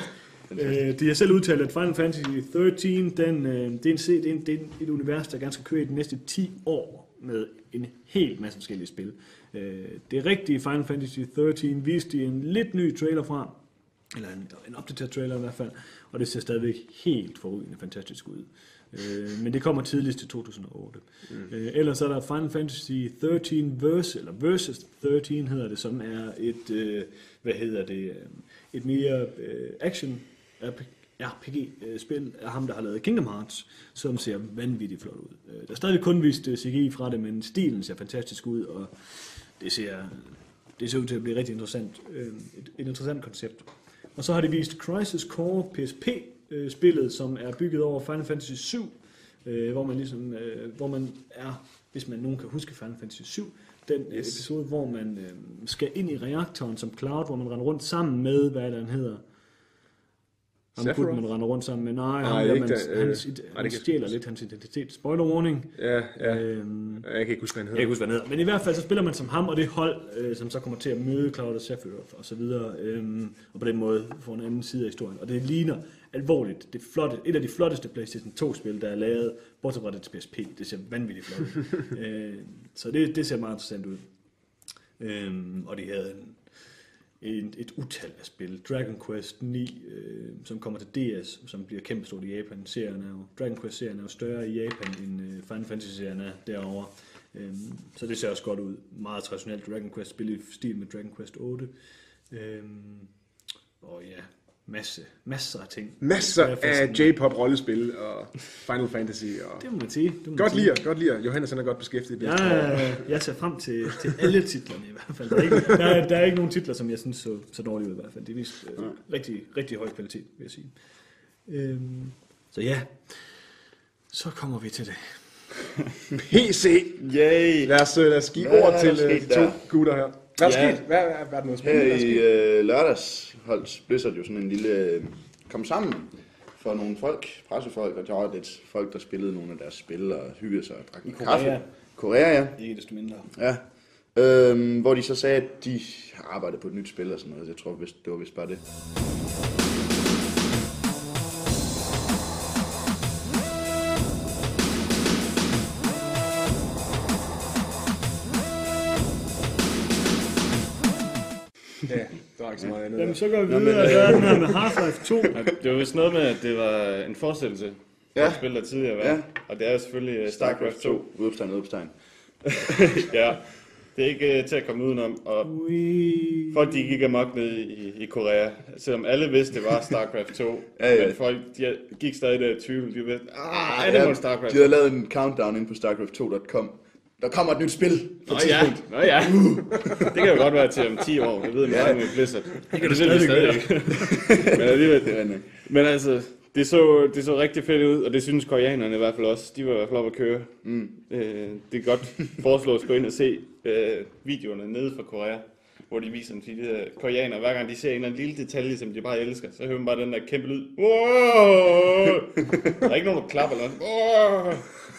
Øh, de har selv udtalt, at Final Fantasy 13, den, øh, det er, en, det er, en, det er et univers, der ganske kører i de næste 10 år med en helt masse forskellige spil. Øh, det rigtige Final Fantasy 13 viste de en lidt ny trailer fra, eller en, en opdateret trailer i hvert fald, og det ser stadigvæk helt forrygende fantastisk ud. Øh, men det kommer tidligst til 2008. Mm. Øh, ellers er der Final Fantasy 13 Verse, eller Versus 13 hedder det, som er et, øh, hvad hedder det, øh, et mere øh, action RPG-spil af ham, der har lavet Kingdom Hearts, som ser vanvittigt flot ud. Øh, Der er stadig kun vist øh, CGI fra det, men stilen ser fantastisk ud, og det ser, det ser ud til at blive rigtig interessant. Øh, Et, et interessant koncept. Og så har de vist Crisis Core PSP-spillet, som er bygget over Final Fantasy 7, øh, hvor man ligesom, øh, hvor man er, hvis man nogen kan huske Final Fantasy 7, den yes. episode, hvor man øh, skal ind i reaktoren som Cloud, hvor man render rundt sammen med, hvad der hedder, ham Sephiroth? kunne man render rundt sammen med. Nej, Nej, ham, er der, man, det, øh, hans, det han stjæler lidt hans identitet. Spoiler warning. Ja, ja. Øhm, Jeg kan ikke huske, hvad han jeg kan hedder. ikke huske, hvad han hedder. Men i hvert fald så spiller man som ham og det hold, øh, som så kommer til at møde Cloud og Sephiroth og så videre. Øhm, og på den måde får en anden side af historien. Og det ligner alvorligt det flotte, et af de flotteste PlayStation 2-spil, der er lavet, bortset fra det til PSP. Det ser vanvittigt flot ud. øh, så det, det ser meget interessant ud. Øhm, og de havde en, et, et utal af spil. Dragon Quest 9, øh, som kommer til DS, som bliver kæmpestort i Japan. Serien er jo, Dragon Quest-serien er jo større i Japan, end øh, Final Fantasy-serien er derovre. Øhm, så det ser også godt ud. Meget traditionelt Dragon Quest-spil i stil med Dragon Quest 8. Øhm, og ja, masse, masser af ting. Masser af J-pop rollespil og Final Fantasy. Og... Det må man sige. Det må Godt sige. lide, godt lide. Johannes han er godt beskæftiget. det. Jeg, jeg ser frem til, til alle titlerne i hvert fald. Der er, ikke, der, er, der er ikke nogen titler, som jeg synes så, så dårlige ud i hvert fald. Det er vist øh, rigtig, rigtig høj kvalitet, vil jeg sige. Øhm, så ja, så kommer vi til det. PC. Yay! Lad os, øh, lad os give Hvad ord til øh, de to gutter her. Hvad er Ja. sket? Hvad, hvad, hvad er der noget spændende, der Her er i øh, lørdags holdt Blizzard jo sådan en lille øh, kom sammen for nogle folk, pressefolk og der lidt folk, der spillede nogle af deres spil og hyggede sig og drak Korea. kaffe. Korea, ja. Ikke desto mindre. ja. Øhm, hvor de så sagde, at de har arbejdet på et nyt spil og sådan noget. Jeg tror, vist, det var vist bare det. Ikke så meget andet. Jamen, så går vi videre. Hvad er den her med Half-Life 2? Det var vist noget med, at det var en forestillelse Ja. ja. spil, der tidligere var. Ja. Og det er jo selvfølgelig øh, StarCraft 2. Udopstegn, udopstegn. ja. Det er ikke uh, til at komme udenom. Og Ui. folk de gik amok ned i, i Korea. Selvom alle vidste, det var StarCraft 2. Ja, ja. Men folk de gik stadig der i tvivl. De vidste, ah, er det Ja, StarCraft De havde lavet en countdown ind på starcraft2.com. Der kommer et nyt spil på Nå et ja. Nå ja. Det kan jo godt være til om 10 år. Det ved man Ja. med Blizzard. Det, kan det det ved vi stadig ikke. Men alligevel. Det er. Men altså, det så, det så rigtig fedt ud, og det synes koreanerne i hvert fald også. De var i hvert fald oppe at køre. Mm. Øh, det er godt foreslået at gå ind og se øh, videoerne nede fra Korea, hvor de viser de der koreanere, hver gang de ser en eller anden lille detalje, som de bare elsker, så hører man bare den der kæmpe lyd. Wow! Der er ikke nogen, der klapper eller noget. Wow!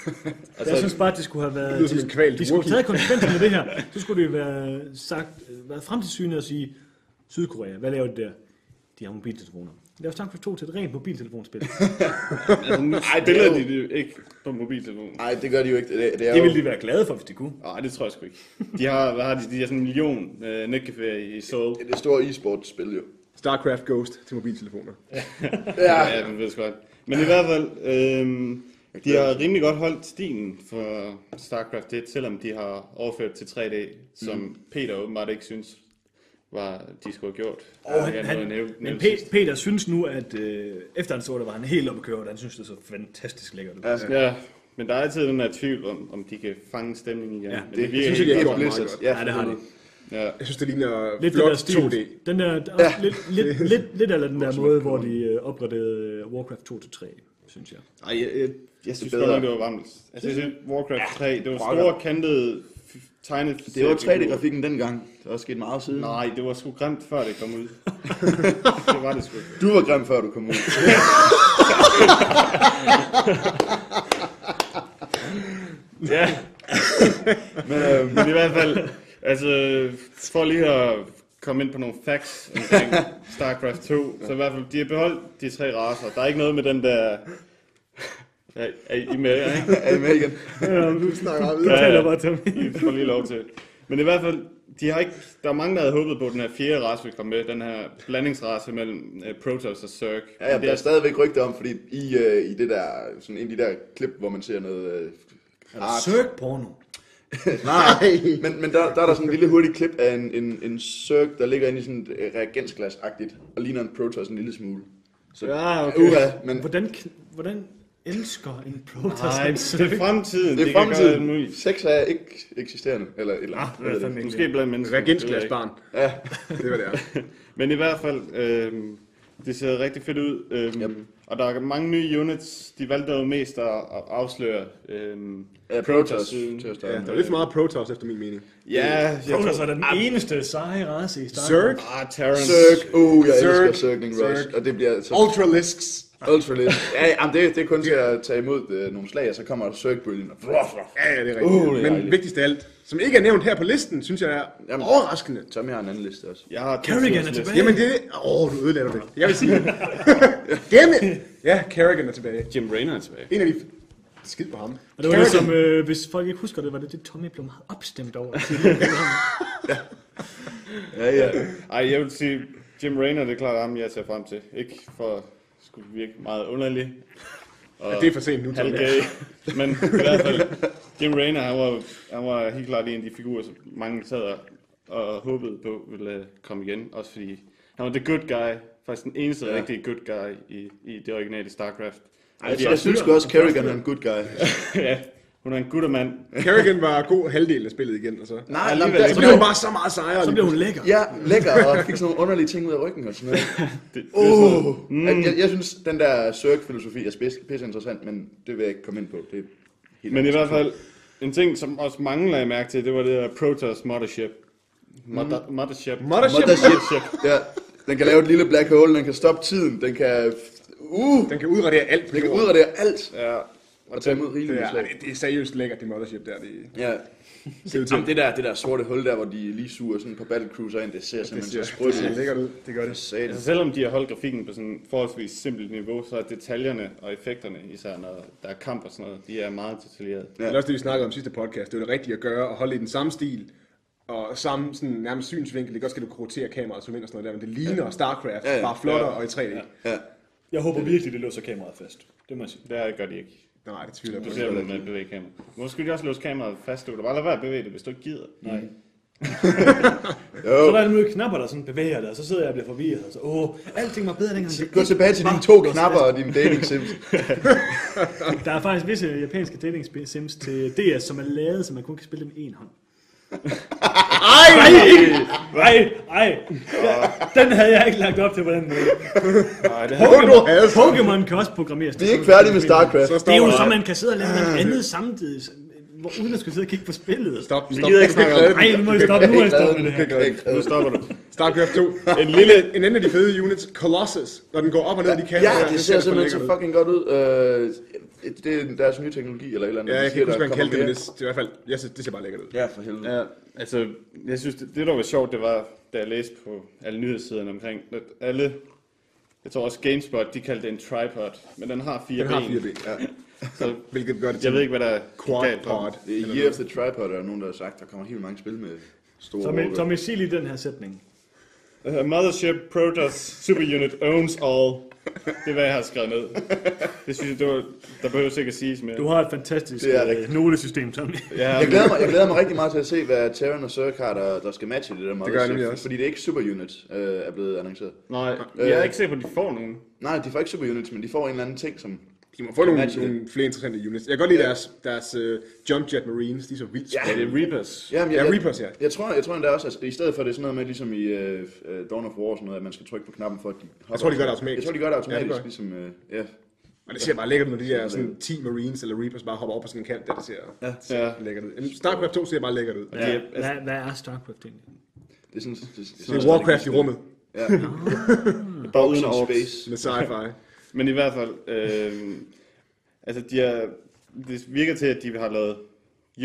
Altså, Jeg synes bare, at det skulle have Det været... lyder som en kvalt de skulle have taget konsekvensen af det her. Så skulle det være sagt, været fremtidssynet at sige, Sydkorea, hvad laver de der? De har mobiltelefoner. Lav StarCraft 2 til et rent mobiltelefonspil. altså, nu Ej, det er jo- de det ikke på mobiltelefonen. Nej, det gør de jo ikke. Det, det er Det jo... ville de være glade for, hvis de kunne. Nej, det tror jeg sgu ikke. De har, hvad har de? De har sådan en million øh, netcaféer i Seoul. Det er det store e-sportspil jo. Starcraft Ghost til mobiltelefoner. Ja. Ja, man ved sgu godt. Men i hvert fald, øhm, de har rimelig godt holdt stilen for StarCraft 1, selvom de har overført til 3D, som mm. Peter åbenbart ikke synes, var, de skulle have gjort. Det er han, nævnte- men Pe- sidst. Peter synes nu, at øh, efter han så det, var han helt oppe at køre, og han synes, det så fantastisk lækkert. Ja, Ja, men der er altid den her tvivl om, om de kan fange stemningen igen. Ja, men det, virker synes jeg, de helt har godt. gjort meget Blizzard. godt. Ja, Ja, det har de. Ja. Jeg synes, det ligner Lidt det flot der stil. 2D. Den der, også Ja. lidt, lidt, lidt, lidt af den der måde, hvor de øh, opgraderede øh, Warcraft 2 til 3, synes jeg. Ej, jeg, jeg, jeg synes bedre. nok, det var varmt. Altså, jeg synes, Warcraft 3, det var store, kantede, tegnede... Det var seriefigurer. 3D-grafikken dengang. Det er også sket meget siden. Nej, det var sgu grimt, før det kom ud. det var det sgu. Du var grim, før du kom ud. Ja, Men øhm, men i hvert fald, altså, for lige at komme ind på nogle facts omkring StarCraft 2. Så i hvert fald, de har beholdt de tre racer. Der er ikke noget med den der... Ja, er I med, ikke? Er I med igen? Ja, du snakker du taler bare til mig. I får lige lov til. Men i hvert fald, de har ikke, der er mange, der havde håbet på, at den her fjerde race ville komme med. Den her blandingsrace mellem uh, Protoss og Zerg. Ja, ja, der er stadigvæk rygter om, fordi i, øh, i det der, sådan en af de der klip, hvor man ser noget øh, art. Søg porno. Nej, men, men der, der er der sådan en lille hurtig klip af en, en, en Zerg, der ligger inde i sådan et øh, reagensglas-agtigt, og ligner en Protoss en lille smule. Så, Ja, okay. Uha, men Hvordan, hvordan elsker en Protoss Nej, det er fremtiden. det er fremtiden. muligt. Sex er ikke eksisterende. Eller, eller, Ah, hvad det er det? Måske blandt mennesker. det. Reagensglasbarn. Ja, Det er, hvad det er. Men i hvert fald, øh, det ser rigtig fedt ud. Øh, Yep. Og der er mange nye units. De valgte jo mest at afsløre øh, ja Protoss Ja, der er lidt for meget Protoss efter min mening. Ja, jeg Protoss er den eneste seje race i starten. Zerg, Ah, Terrence. Zerg, uh, jeg Zerg, elsker Zergling Rush, Zerg. og det bliver så Ultralisks. Ultralist. Ja, jamen, det, det er kun til at tage imod øh, nogle slag, og så kommer Zerg-bølgen. og- Ja, ja, det er Uh, rigtigt. det er Men dejligt. vigtigst af alt, som ikke er nævnt her på listen, synes jeg er Jamen. overraskende. Tommy har en anden liste også. Jeg har Kerrigan er tilbage. Jamen det Åh, oh, du ødelagde det. Jeg vil sige... Dammit! Ja, Kerrigan er tilbage. Jim Raynor er tilbage. En af de... Skid på ham. Og det var det, som, øh, hvis folk ikke husker det, var det det, Tommy blev meget opstemt over. Ja, ja. Ej, jeg vil sige, Jim Raynor, det er klart ham, jeg ser frem til. Ikke for skulle virke meget underlig. Og Ja, det er for sent nu, Tommy. halvgay. Men i hvert fald, Jim Raynor, han var, han var helt klart en af de figurer, som mange sad og, og håbede på ville øh, komme igen. Også fordi han var the good guy. Faktisk den eneste Ja. rigtige good guy i, i det originale StarCraft. Ej, jeg, jeg synes også, Kerrigan er en good guy. ja, hun er en guttermand. Kerrigan var god halvdel af spillet igen, og så... Nej, alligevel der. Så blev hun bare så meget sejere. Så blev hun lækker. Ja, lækker, og fik sådan nogle underlige ting ud af ryggen og sådan noget. Det, det er sådan noget- Oh, jeg, jeg, synes, den der Zerg-filosofi er pisse, interessant, men det vil jeg ikke komme ind på. Det er helt Men i hvert fald, en ting, som også mange lagde mærke til, det var det der Protoss Mothership. Mother, Mothership. Mothership. Mothership. Ja, den kan lave et lille black hole, den kan stoppe tiden, den kan... Uh, Den kan udradere alt. den kan udradere alt. Ja, Og tage imod rigeligt Det med er, det, det er seriøst lækkert, det Mothership der. Det Ja. ser til. Jamen, det der, det der sorte hul der, hvor de lige suger sådan på battlecruiser ind, det ser Det simpelthen ser, så sprødt det ser ud. lækkert ud. Det gør det. satan. altså selvom de har holdt grafikken på sådan forholdsvis simpelt niveau, så er detaljerne og effekterne, især når der er kamp og sådan noget, de er meget detaljerede. Det er også det, vi snakkede om sidste podcast. Det er det rigtige at gøre, at holde i den samme stil, og samme sådan, nærmest synsvinkel. Det kan godt skal du rotere kameraet og ind og sådan noget der, men det ligner StarCraft, Ja, ja. bare flottere Ja. og i 3D. Ja. Jeg håber virkelig, det låser kameraet fast. Det må jeg sige. Det gør de ikke. Nej, det tvivler jeg Du på. ser dem med bevæge kameraet. Hvorfor skulle de også låse kameraet fast? Du kan bare lade være at bevæge det, hvis du ikke gider. Nej. Jo. Så der er nogle knapper, der sådan bevæger dig, og så sidder jeg og bliver forvirret. Og så, åh, alting var bedre dengang. det Gå tilbage til dine to knapper og din dating sims. Der er faktisk visse japanske dating sims til DS, som er lavet, så man kun kan spille dem med en hånd. Ej, ej, den havde jeg ikke lagt op til på den måde. Nej, det havde så. Pokémon kan også programmeres. Vi er ikke færdige med StarCraft. Så Det er jo så, man kan sidde og lave noget andet samtidig, hvor, uden at skulle sidde og kigge på spillet. Stop, Vi stop. gider ikke snakke om- redde den. Ej, nu må I stoppe, nu må I stoppe med det her. Nu stopper du. StarCraft 2. En lille... En anden af de fede units, Colossus, når den går op og ned i de kanter. Ja, det ser simpelthen så fucking godt ud. Øh, det er deres nye teknologi, eller et eller andet. Ja, jeg kan ikke huske, hvad han kaldte det, men det, det, er i hvert fald, jeg synes, det ser bare lækkert ud. Ja, for helvede. Ja, altså, jeg synes, det, det der var sjovt, det var, da jeg læste på alle nyhedssiderne omkring, at alle, jeg tror også GameSpot, de kaldte det en tripod, men den har fire Den har ben. fire ben, Ja. Så hvilket gør det til jeg ved ikke, hvad der er quadpod. Det Year of the Tripod, er der nogen, der har sagt. Der kommer helt mange spil med store Tommy, roller. Tommy, sig lige den her sætning. Uh, Mothership Protoss Super Unit owns all. Det er, hvad jeg har skrevet ned. Det synes jeg, det var, der behøver sikkert at siges mere. Du har et fantastisk Det er øh, rigtigt. notesystem, Tommy. Ja, Jeg glæder, mig, jeg glæder mig rigtig meget til at se, hvad Terran og Zerg har, der, der skal matche det der gør jeg Mothership, nemlig også. Fordi det er ikke Super Unit, øh, er blevet annonceret. Nej, jeg er ikke sikker på, at de får nogen. Nej, de får ikke Super Units, men de får en eller anden ting, som... De må få nogle, Matche det. nogle flere interessante units. Jeg kan godt lide Ja. deres, deres uh, Jump Jet Marines, de er så vildt Ja, Ja, det er Reapers. Jamen, Ja, jeg, Reapers, ja. Jeg tror, jeg tror endda også, at i stedet for det er sådan noget med, ligesom i uh, Dawn of War, sådan noget, at man skal trykke på knappen for at de hopper. Jeg tror, de gør det automatisk. Jeg tror, de gør det Ja, det automatisk, gør ligesom... Uh, ja. Og det ser bare lækkert ud, når de der Det sådan 10 Marines eller Reapers bare hopper op på sådan en kant, der det ser, Ja. ser Ja. lækkert ud. En Starcraft 2 ser bare lækkert ud. Ja, Hvad, altså- hvad, hvad er StarCraft egentlig? Det er sådan... Det, det, Det er Warcraft i rummet Ja. Bare uden. Space. med sci-fi. Men i hvert fald, øh, altså de er, det virker til, at de har lavet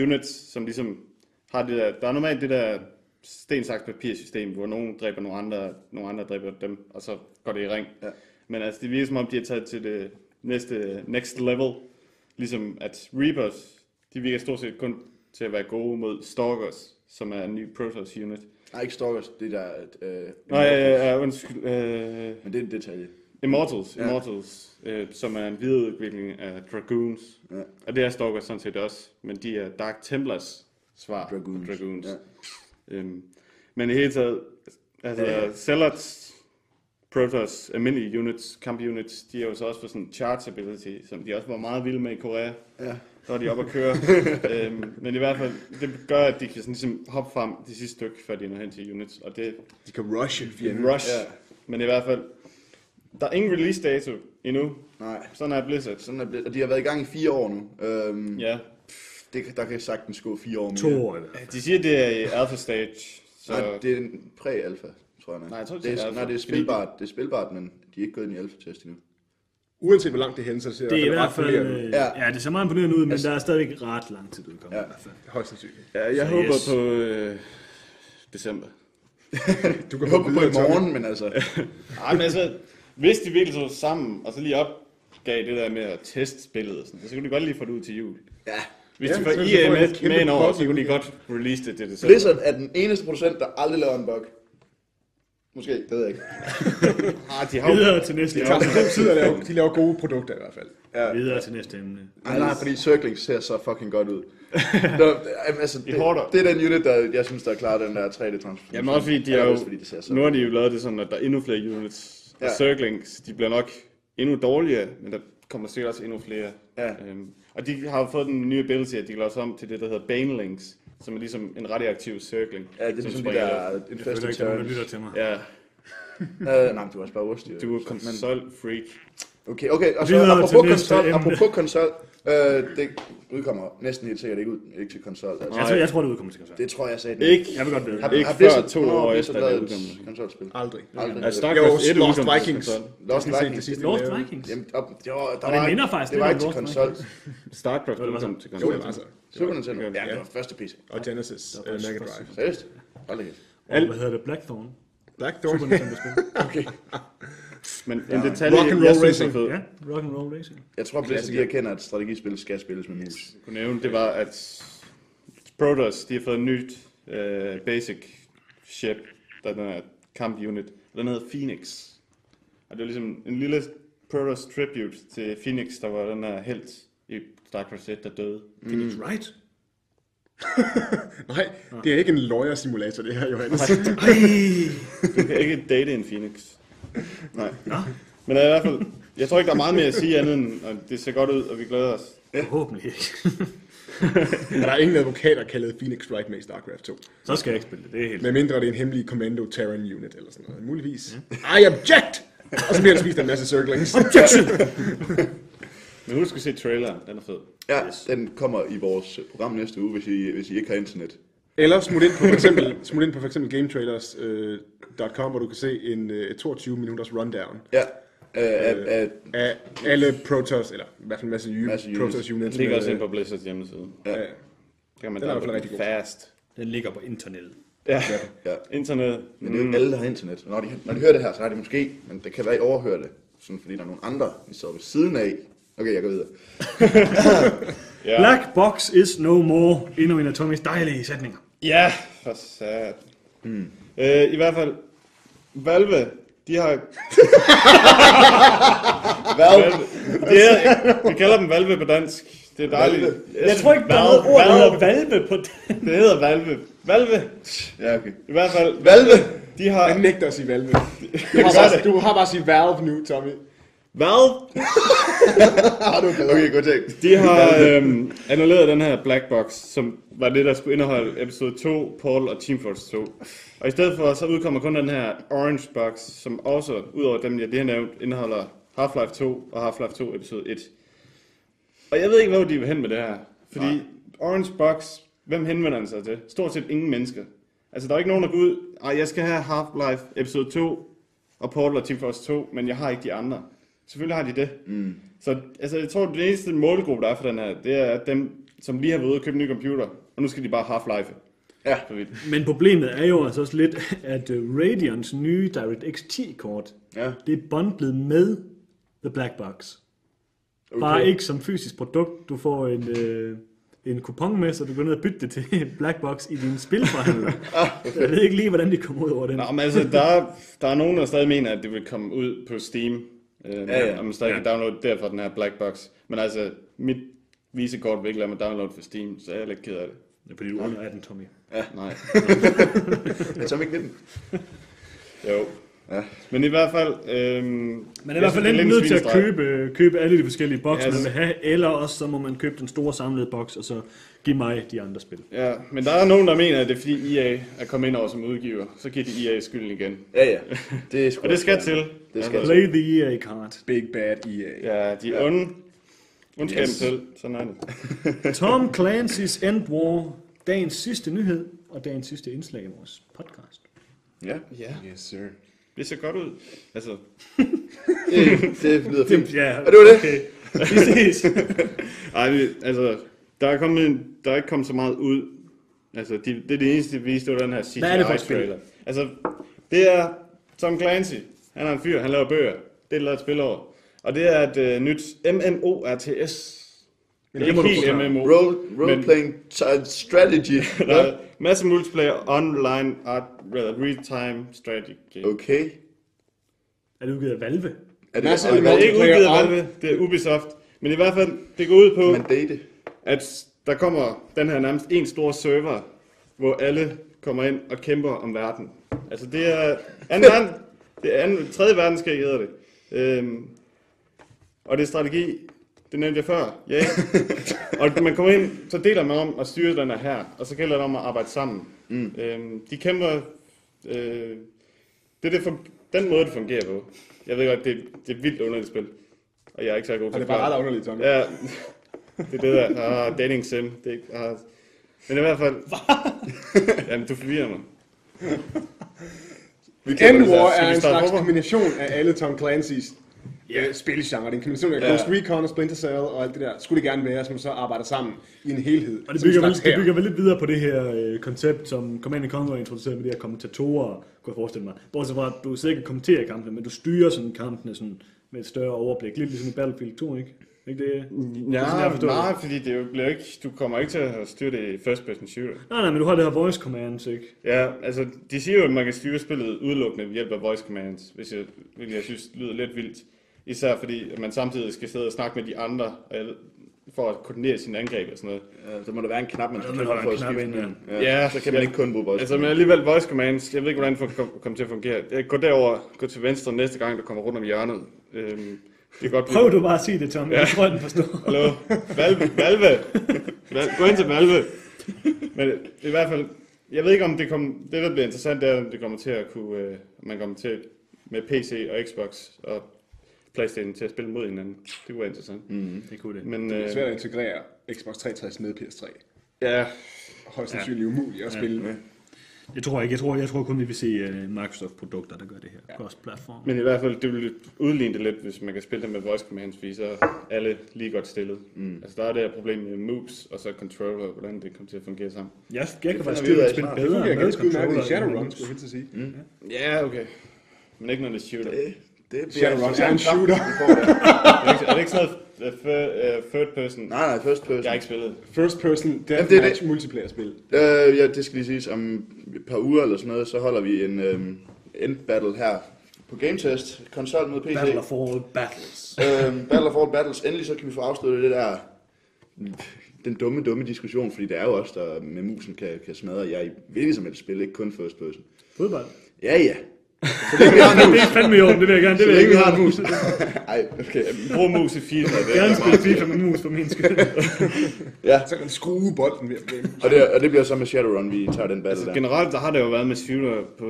units, som ligesom har det der, der er normalt det der sten, saks, papir system, hvor nogen dræber nogle andre, nogle andre dræber dem, og så går det i ring. Ja. Men altså, det virker som om, de har taget til det næste next level. Ligesom at Reapers, de virker stort set kun til at være gode mod Stalkers, som er en ny Protoss unit. Nej, ikke Stalkers, det der... Øh, Nej, ja, ja, undskyld. Øh, Men det er en detalje. Immortals, Ja. Immortals øh, som er en videreudvikling af Dragoons. Ja. Og det er Stalkers sådan set også, men de er Dark Templars svar Dragoons. Dragoons. Ja. Øhm, men i hele taget, altså ja. Zealots, Protoss, almindelige units, kamp units, de er jo så også for sådan charge ability, som de også var meget vilde med i Korea. Ja. Så er de oppe at køre. øhm, men i hvert fald, det gør, at de kan sådan ligesom hoppe frem det sidste stykke, før de når hen til units. Og det De kan rushe fjenden. en rush. Ja. Men i hvert fald, der er ingen release dato endnu. Nej, Sådan er Blizzard. sådan er det. Og de har været i gang i fire år nu. Øhm, Ja, det, der kan sagtens gå fire år mere. To år i hvert fald. de siger, det er i alpha stage. Så Nej, det er en præ-alfa, tror jeg. nok. Nej, jeg tror, det det er nej, det er spilbart, det er spilbart, men de er ikke gået ind i alfa-test endnu. Uanset hvor langt det henne, så ser Det er i hvert fald, øh, Ja. ja, det ser meget imponerende ud, men der er stadigvæk ret lang tid udkommet Ja. i hvert fald. Højst sandsynligt. ja, jeg Så håber yes. på øh, december. Du kan Jeg håber på i morgen, men altså... Ej, men altså, hvis de virkelig så sammen, og så lige opgav det der med at teste spillet, og sådan, så kunne de godt lige få det ud til jul. Ja. Hvis Ja, de får de EA med, med en over, så kunne de godt release det til det. Blizzard er den eneste producent, der aldrig laver en bug. Måske, det ved jeg ikke. Ah, de har Videre til næste Det tager god tid at lave. De laver gode produkter i hvert fald. Ja. Videre til næste emne. Nej, nej, fordi Circling ser så fucking godt ud. Nå, altså, det, det, er den unit, der jeg synes, der klarer den der 3D-transformation. Jamen også fordi, de er jo, fordi det ser så nu har de jo lavet det sådan, at der er endnu flere units. Og Ja. Circlings, de bliver nok endnu dårligere, men der kommer sikkert også endnu flere. Ja. Øhm, og de har jo fået den nye ability, at de kan om til det, der hedder Banelings, som er ligesom en radioaktiv circling. Ja, det er som ligesom de der i Jeg føler infested ikke, er lytter til mig. Ja, Øh, nej, du er også bare ost, du er konsol freak. Okay, okay, og så apropos konsol, apropos konsol øh, det udkommer næsten helt sikkert ikke, ud, ikke til konsol. Altså. Jeg tror, jeg tror, det udkommer til koncert. Det tror jeg sagde den. Ikke, Jeg vil godt vide. Har, ikke har før Blizzard, to år efter, det et udkom. konsolspil? Aldrig. Aldrig. Jo, StarCraft 1 Lost Vikings. konsol. Lost Vikings. det Lost. Vikings. Jamen, der, der, var, der Og var det ikke- minder faktisk det var ikke til konsol. StarCraft udkom til Jo, konsol. det var så. Super Nintendo. Ja. Det var første PC. Og Genesis uh, Mega Drive. Seriøst? Aldrig hvad hedder det? Blackthorn. Blackthorn. Super Nintendo-spil. Okay. Men en detalje, Rock and jeg roll synes er racing. fed, Ja, rock and roll racing. Jeg tror, Blizzard de erkender, at strategispil skal spilles med mus. kunne nævne, det var, at Protoss, de har fået en nyt uh, basic ship, der er den her camp unit, og den hedder Phoenix. Og det er ligesom en lille Protoss tribute til Phoenix, der var den her helt i StarCraft 1, der døde. Phoenix Wright? Nej, det er ikke en lawyer simulator, det her, Johannes. Du kan ikke date en Phoenix. Nej. Men i hvert fald, jeg tror ikke, der er meget mere at sige andet end, at det ser godt ud, og vi glæder os. Forhåbentlig ikke. Og der er ingen advokater kaldet Phoenix Wright med i StarCraft 2. Så skal jeg ikke spille det. Det er helt... Med mindre det er en hemmelig Commando Terran unit eller sådan noget. Muligvis. I object! Og så bliver der spist af en masse circlings. Men husk at se traileren, den er fed. Ja, den kommer i vores program næste uge, hvis I, hvis I ikke har internet. Eller smut ind på for eksempel, smut ind på for eksempel GameTrailers.com, hvor du kan se en uh, 22 minutters rundown Ja, øh, af, af, af alle Protoss, eller i hvert fald en masse, Masse masse units. Protoss Den units. ligger med, også ind på Blizzards hjemmeside. ja. Der kan man Den er i hvert fald rigtig god. Fast. Den ligger på internettet. Ja, ja. internet. Men det er jo ikke alle, der har internet. Når de, når de hører det her, så har de måske, men det kan være, I overhører det. Sådan, fordi der er nogle andre, vi sidder ved siden af. Okay, jeg går videre. Ja. Black box is no more. Endnu en af Tommys dejlige sætninger. Ja, for sat. Hmm. Øh, I hvert fald, Valve, de har... Valve. Det er, vi kalder dem Valve på dansk. Det er dejligt. Valve. Jeg tror ikke, der er noget ord, der hedder valve på det. Det hedder Valve. Valve. Ja, okay. I hvert fald, Valve! de har... Jeg nægter at sige Valve. Du har, bare, du har bare sige Valve nu, Tommy. Du Okay, godt tænkt. de har øhm, annulleret den her Black Box, som var det, der skulle indeholde episode 2, Portal og Team Fortress 2. Og i stedet for, så udkommer kun den her Orange Box, som også, udover dem, jeg lige har nævnt, indeholder Half-Life 2 og Half-Life 2 episode 1. Og jeg ved ikke, hvor de vil hen med det her. Fordi Nej. Orange Box, hvem henvender den sig til? Stort set ingen mennesker. Altså, der er ikke nogen, der går ud, Ej, jeg skal have Half-Life episode 2 og Portal og Team Fortress 2, men jeg har ikke de andre. Selvfølgelig har de det. Mm. Så altså, jeg tror, det eneste målgruppe, der er for den her, det er dem, som lige har været ude og købe en ny computer, og nu skal de bare Half-Life. Ja. For vidt. Men problemet er jo altså også lidt, at øh, Radeons nye DirectX 10-kort, Ja. det er bundlet med The Black Box. Okay. Bare ikke som fysisk produkt. Du får en, øh, en kupon med, så du går ned og bytter det til Black Box i din spilforhandler. Jeg ved ikke lige, hvordan de kommer ud over den. Nå, men altså, der er, der er nogen, der stadig mener, at det vil komme ud på Steam. Øh, Ja, ja. Og man stadig kan Ja. downloade derfor den her Black Box. Men altså, mit visekort vil ikke lade mig downloade for Steam, så jeg er lidt ked af det. Det er fordi, du er under 18, Tommy. Nej. Ja, så er vi ikke 19. Jo. Ja. Men i hvert fald... Øhm, Man er i hvert fald enten nødt til at købe, købe alle de forskellige bokse, Ja, man så- vil have, eller også så må man købe den store samlede boks, og så give mig de andre spil. Ja, men der er nogen, der mener, at det er fordi EA er kommet ind over som udgiver. Så giver de EA skylden igen. Ja, ja. Det er Og det skal til. Det skal Play the EA card. Big Bad EA. Ja, de er onde. Ondskaben Yes. til. Sådan er det. Tom Clancy's End War, dagens sidste nyhed, og dagens sidste indslag i vores podcast. Ja, Ja, Yes, sir. Det ser godt ud. Altså, det, det lyder fint. Ja, Og det var det. Okay. Vi ses. ej, vi- altså, der er, kommet, der er ikke kommet så meget ud. Altså, de, det er det eneste, de viste, det var den her CGI Hvad er det for et spil? Altså, det er Tom Clancy. Han er en fyr, han laver bøger. Det er lavet et spil over. Og det er et uh, nyt MMORTS. Men det er det ikke helt. MMO. Role, role playing t- strategy. Der er masse multiplayer, online, art, real-time strategy. Okay. Er det udgivet af Valve? Er Masse det, Det er ikke Multiplayer udgivet af Valve, det er Ubisoft. Men i hvert fald, det går ud på, at der kommer den her nærmest en stor server, hvor alle kommer ind og kæmper om verden. Altså det er anden verden, det er anden, tredje verdenskrig hedder det. Øhm, og det er strategi, det nævnte jeg før, ja. og man kommer ind, så deler man om at styre den her og så gælder det om at arbejde sammen. Mm. Øhm, de kæmper, øh, det er det den måde, det fungerer på. Jeg ved godt, det, det er vildt underligt spil, og jeg er ikke så god til det er bare ret underligt, Tommy. Ja, det er det der. Ah, dating sim. Det er ikke, ah. Men i hvert fald... Jamen, du forvirrer mig. Vi End det War der. Skal er en slags kombination af alle Tom Clancy's ja. spilgenre. Det er en kombination af Ja. Ghost Recon og Splinter Cell og alt det der. Skulle det gerne være, som så arbejder sammen i en helhed. Og det bygger, vel, det bygger vel lidt videre på det her øh, koncept, som Command Conquer introducerede med de her kommentatorer, kunne jeg forestille mig. Bortset fra, at du sidder ikke kommenterer kampene, men du styrer sådan kampene sådan, med et større overblik. Lidt ligesom i Battlefield 2, ikke? Ikke det? sådan, jeg Ja, forstår nej, fordi det jo bliver ikke, du kommer ikke til at styre det i first person shooter. Nej, nej, men du har det her voice commands, ikke? Ja, altså, de siger jo, at man kan styre spillet udelukkende ved hjælp af voice commands, hvis jeg, hvilket jeg synes lyder lidt vildt. Især fordi, at man samtidig skal sidde og snakke med de andre, for at koordinere sine angreb og sådan noget. Ja, så må der være en knap, man skal Ja, trykke er for at skifte ind, mellem. Ja, så kan man ja. ikke kun bruge voice. Altså, men alligevel voice commands, jeg ved ikke, hvordan det får- kommer til at fungere. Jeg går derover, gå til venstre næste gang, der kommer rundt om hjørnet. Øhm, det kan godt blive... Prøv du bare at sige det, Tom. Jeg tror, den forstår. Hallo? Valve? Valve? Val- Gå ind til Valve. Men i hvert fald, jeg ved ikke om det kommer, det der bliver interessant, det er, om det kommer til at kunne, øh, man kommer til med PC og Xbox og Playstation til at spille mod hinanden. Det kunne være interessant. Mm. Det kunne det. Men Det er øh, svært at integrere Xbox 360 med PS3. ja, Højst sandsynligt umuligt at spille med. Jeg tror ikke. Jeg tror, jeg tror kun, vi vil se uh, Microsoft-produkter, der gør det her. Cross-platform. men i hvert fald, det vil udligne det lidt, hvis man kan spille det med voice commands, fordi så er alle lige godt stillet. Mm. Altså, der er det her problem med moves og så controller, og hvordan det kommer til at fungere sammen. Jeg, jeg kan faktisk vi ud styre af et spil snart. Det bedre fungerer med ganske udmærket i controller, Shadowrun, med skulle jeg helt at sige. Ja, okay. Men ikke når det er shooter. Det, det bliver Shadowrun er en shooter. Er det ikke, er det ikke sådan noget uh, third, uh, third person? Nej, nej, first person. Jeg har ikke spillet. First person Jamen, det er deathmatch multiplayer spil. Øh, ja, det skal lige siges. Om et par uger eller sådan noget, så holder vi en øhm, end battle her på Game Test. Konsol mod PC. Battle of all battles. øhm, Battle of All Battles. Endelig så kan vi få afsluttet det der den dumme, dumme diskussion, fordi det er jo også der med musen kan, kan smadre jer i hvilket som helst spil, ikke kun first person. Fodbold. Ja, ja. det er fandme i orden, det vil jeg gerne. Det Så vil jeg længe ikke vi har en mus. Ej, okay. Brug mus i FIFA. Det Gerne er spille FIFA med mus for min skyld. Ja, Så kan den skrue bolden ved og det, og det bliver så med Shadowrun, vi tager den battle Altså, der. generelt der har det jo været med shooter på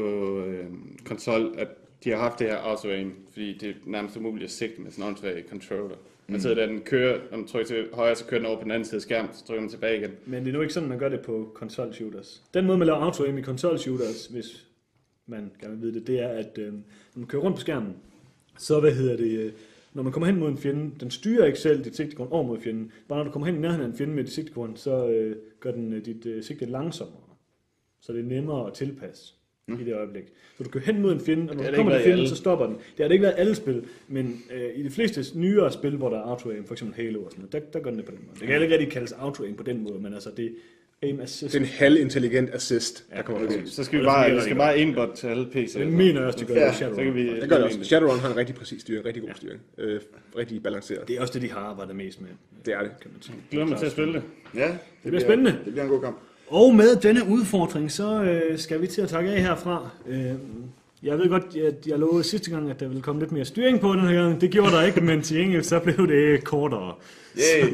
øh, konsol, at de har haft det her auto-aim, fordi det er nærmest umuligt at sigte med sådan en åndssvag controller. Man sidder der, den kører, når man trykker til højre, så kører den over på den anden side af skærmen, så trykker man tilbage igen. Men det er nu ikke sådan, man gør det på console shooters. Den måde, man laver auto aim i console shooters, hvis man gerne vil vide det, det er, at øh, når man kører rundt på skærmen, så hvad hedder det, øh, når man kommer hen mod en fjende, den styrer ikke selv dit sigtekorn over mod fjenden. Bare når du kommer hen i nærheden af en fjende med dit sigtekorn, så øh, gør den øh, dit øh, sigte langsommere. så det er nemmere at tilpasse mm. i det øjeblik. Så du kan hen mod en fjende, og når du kommer til fjenden, alle. så stopper den. Det har det ikke været alle spil, men øh, i de fleste nyere spil, hvor der er auto-aim, for eksempel Halo og sådan noget, der, der gør den det på den måde. Det kan heller ikke rigtig kaldes auto-aim på den måde, men altså det aim assist. Det er en halvintelligent assist, der kommer okay. Så skal vi det bare, det skal bare en bot til alle PC'er. Det mener jeg også, det gør Ja, ja, Så Shadowrun. kan vi... Det gør det også. Shadowrun har en rigtig præcis styring, rigtig god styring. Øh, rigtig balanceret. Det er også det, de har arbejdet mest med, Det er det. kan man sige. Glæder mig til at spille det. Ja, det, bliver spændende. Det bliver en god kamp. Og med denne udfordring, så øh, skal vi til at takke af herfra. Øh, jeg ved godt, at jeg lovede sidste gang, at der ville komme lidt mere styring på den her gang. Det gjorde der ikke, men til gengæld så blev det kortere. Yay!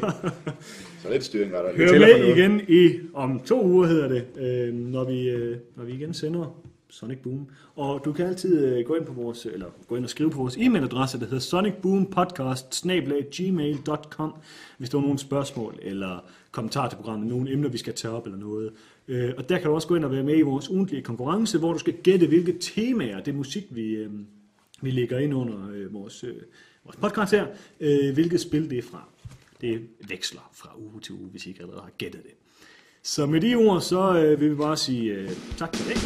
Så lidt styring var der. Hør med igen i, om to uger hedder det, øh, når, vi, øh, når vi igen sender Sonic Boom. Og du kan altid øh, gå ind på vores, eller gå ind og skrive på vores e-mailadresse, der hedder sonicboompodcast.gmail.com hvis du har nogle spørgsmål eller kommentarer til programmet, nogle emner, vi skal tage op eller noget. Øh, og der kan du også gå ind og være med i vores ugentlige konkurrence, hvor du skal gætte, hvilke temaer, det musik, vi, øh, vi lægger ind under øh, vores, øh, vores podcast her, øh, hvilket spil det er fra. Det veksler fra uge til uge, hvis I ikke allerede har gættet det. Så med de ord, så øh, vil vi bare sige øh, tak for det.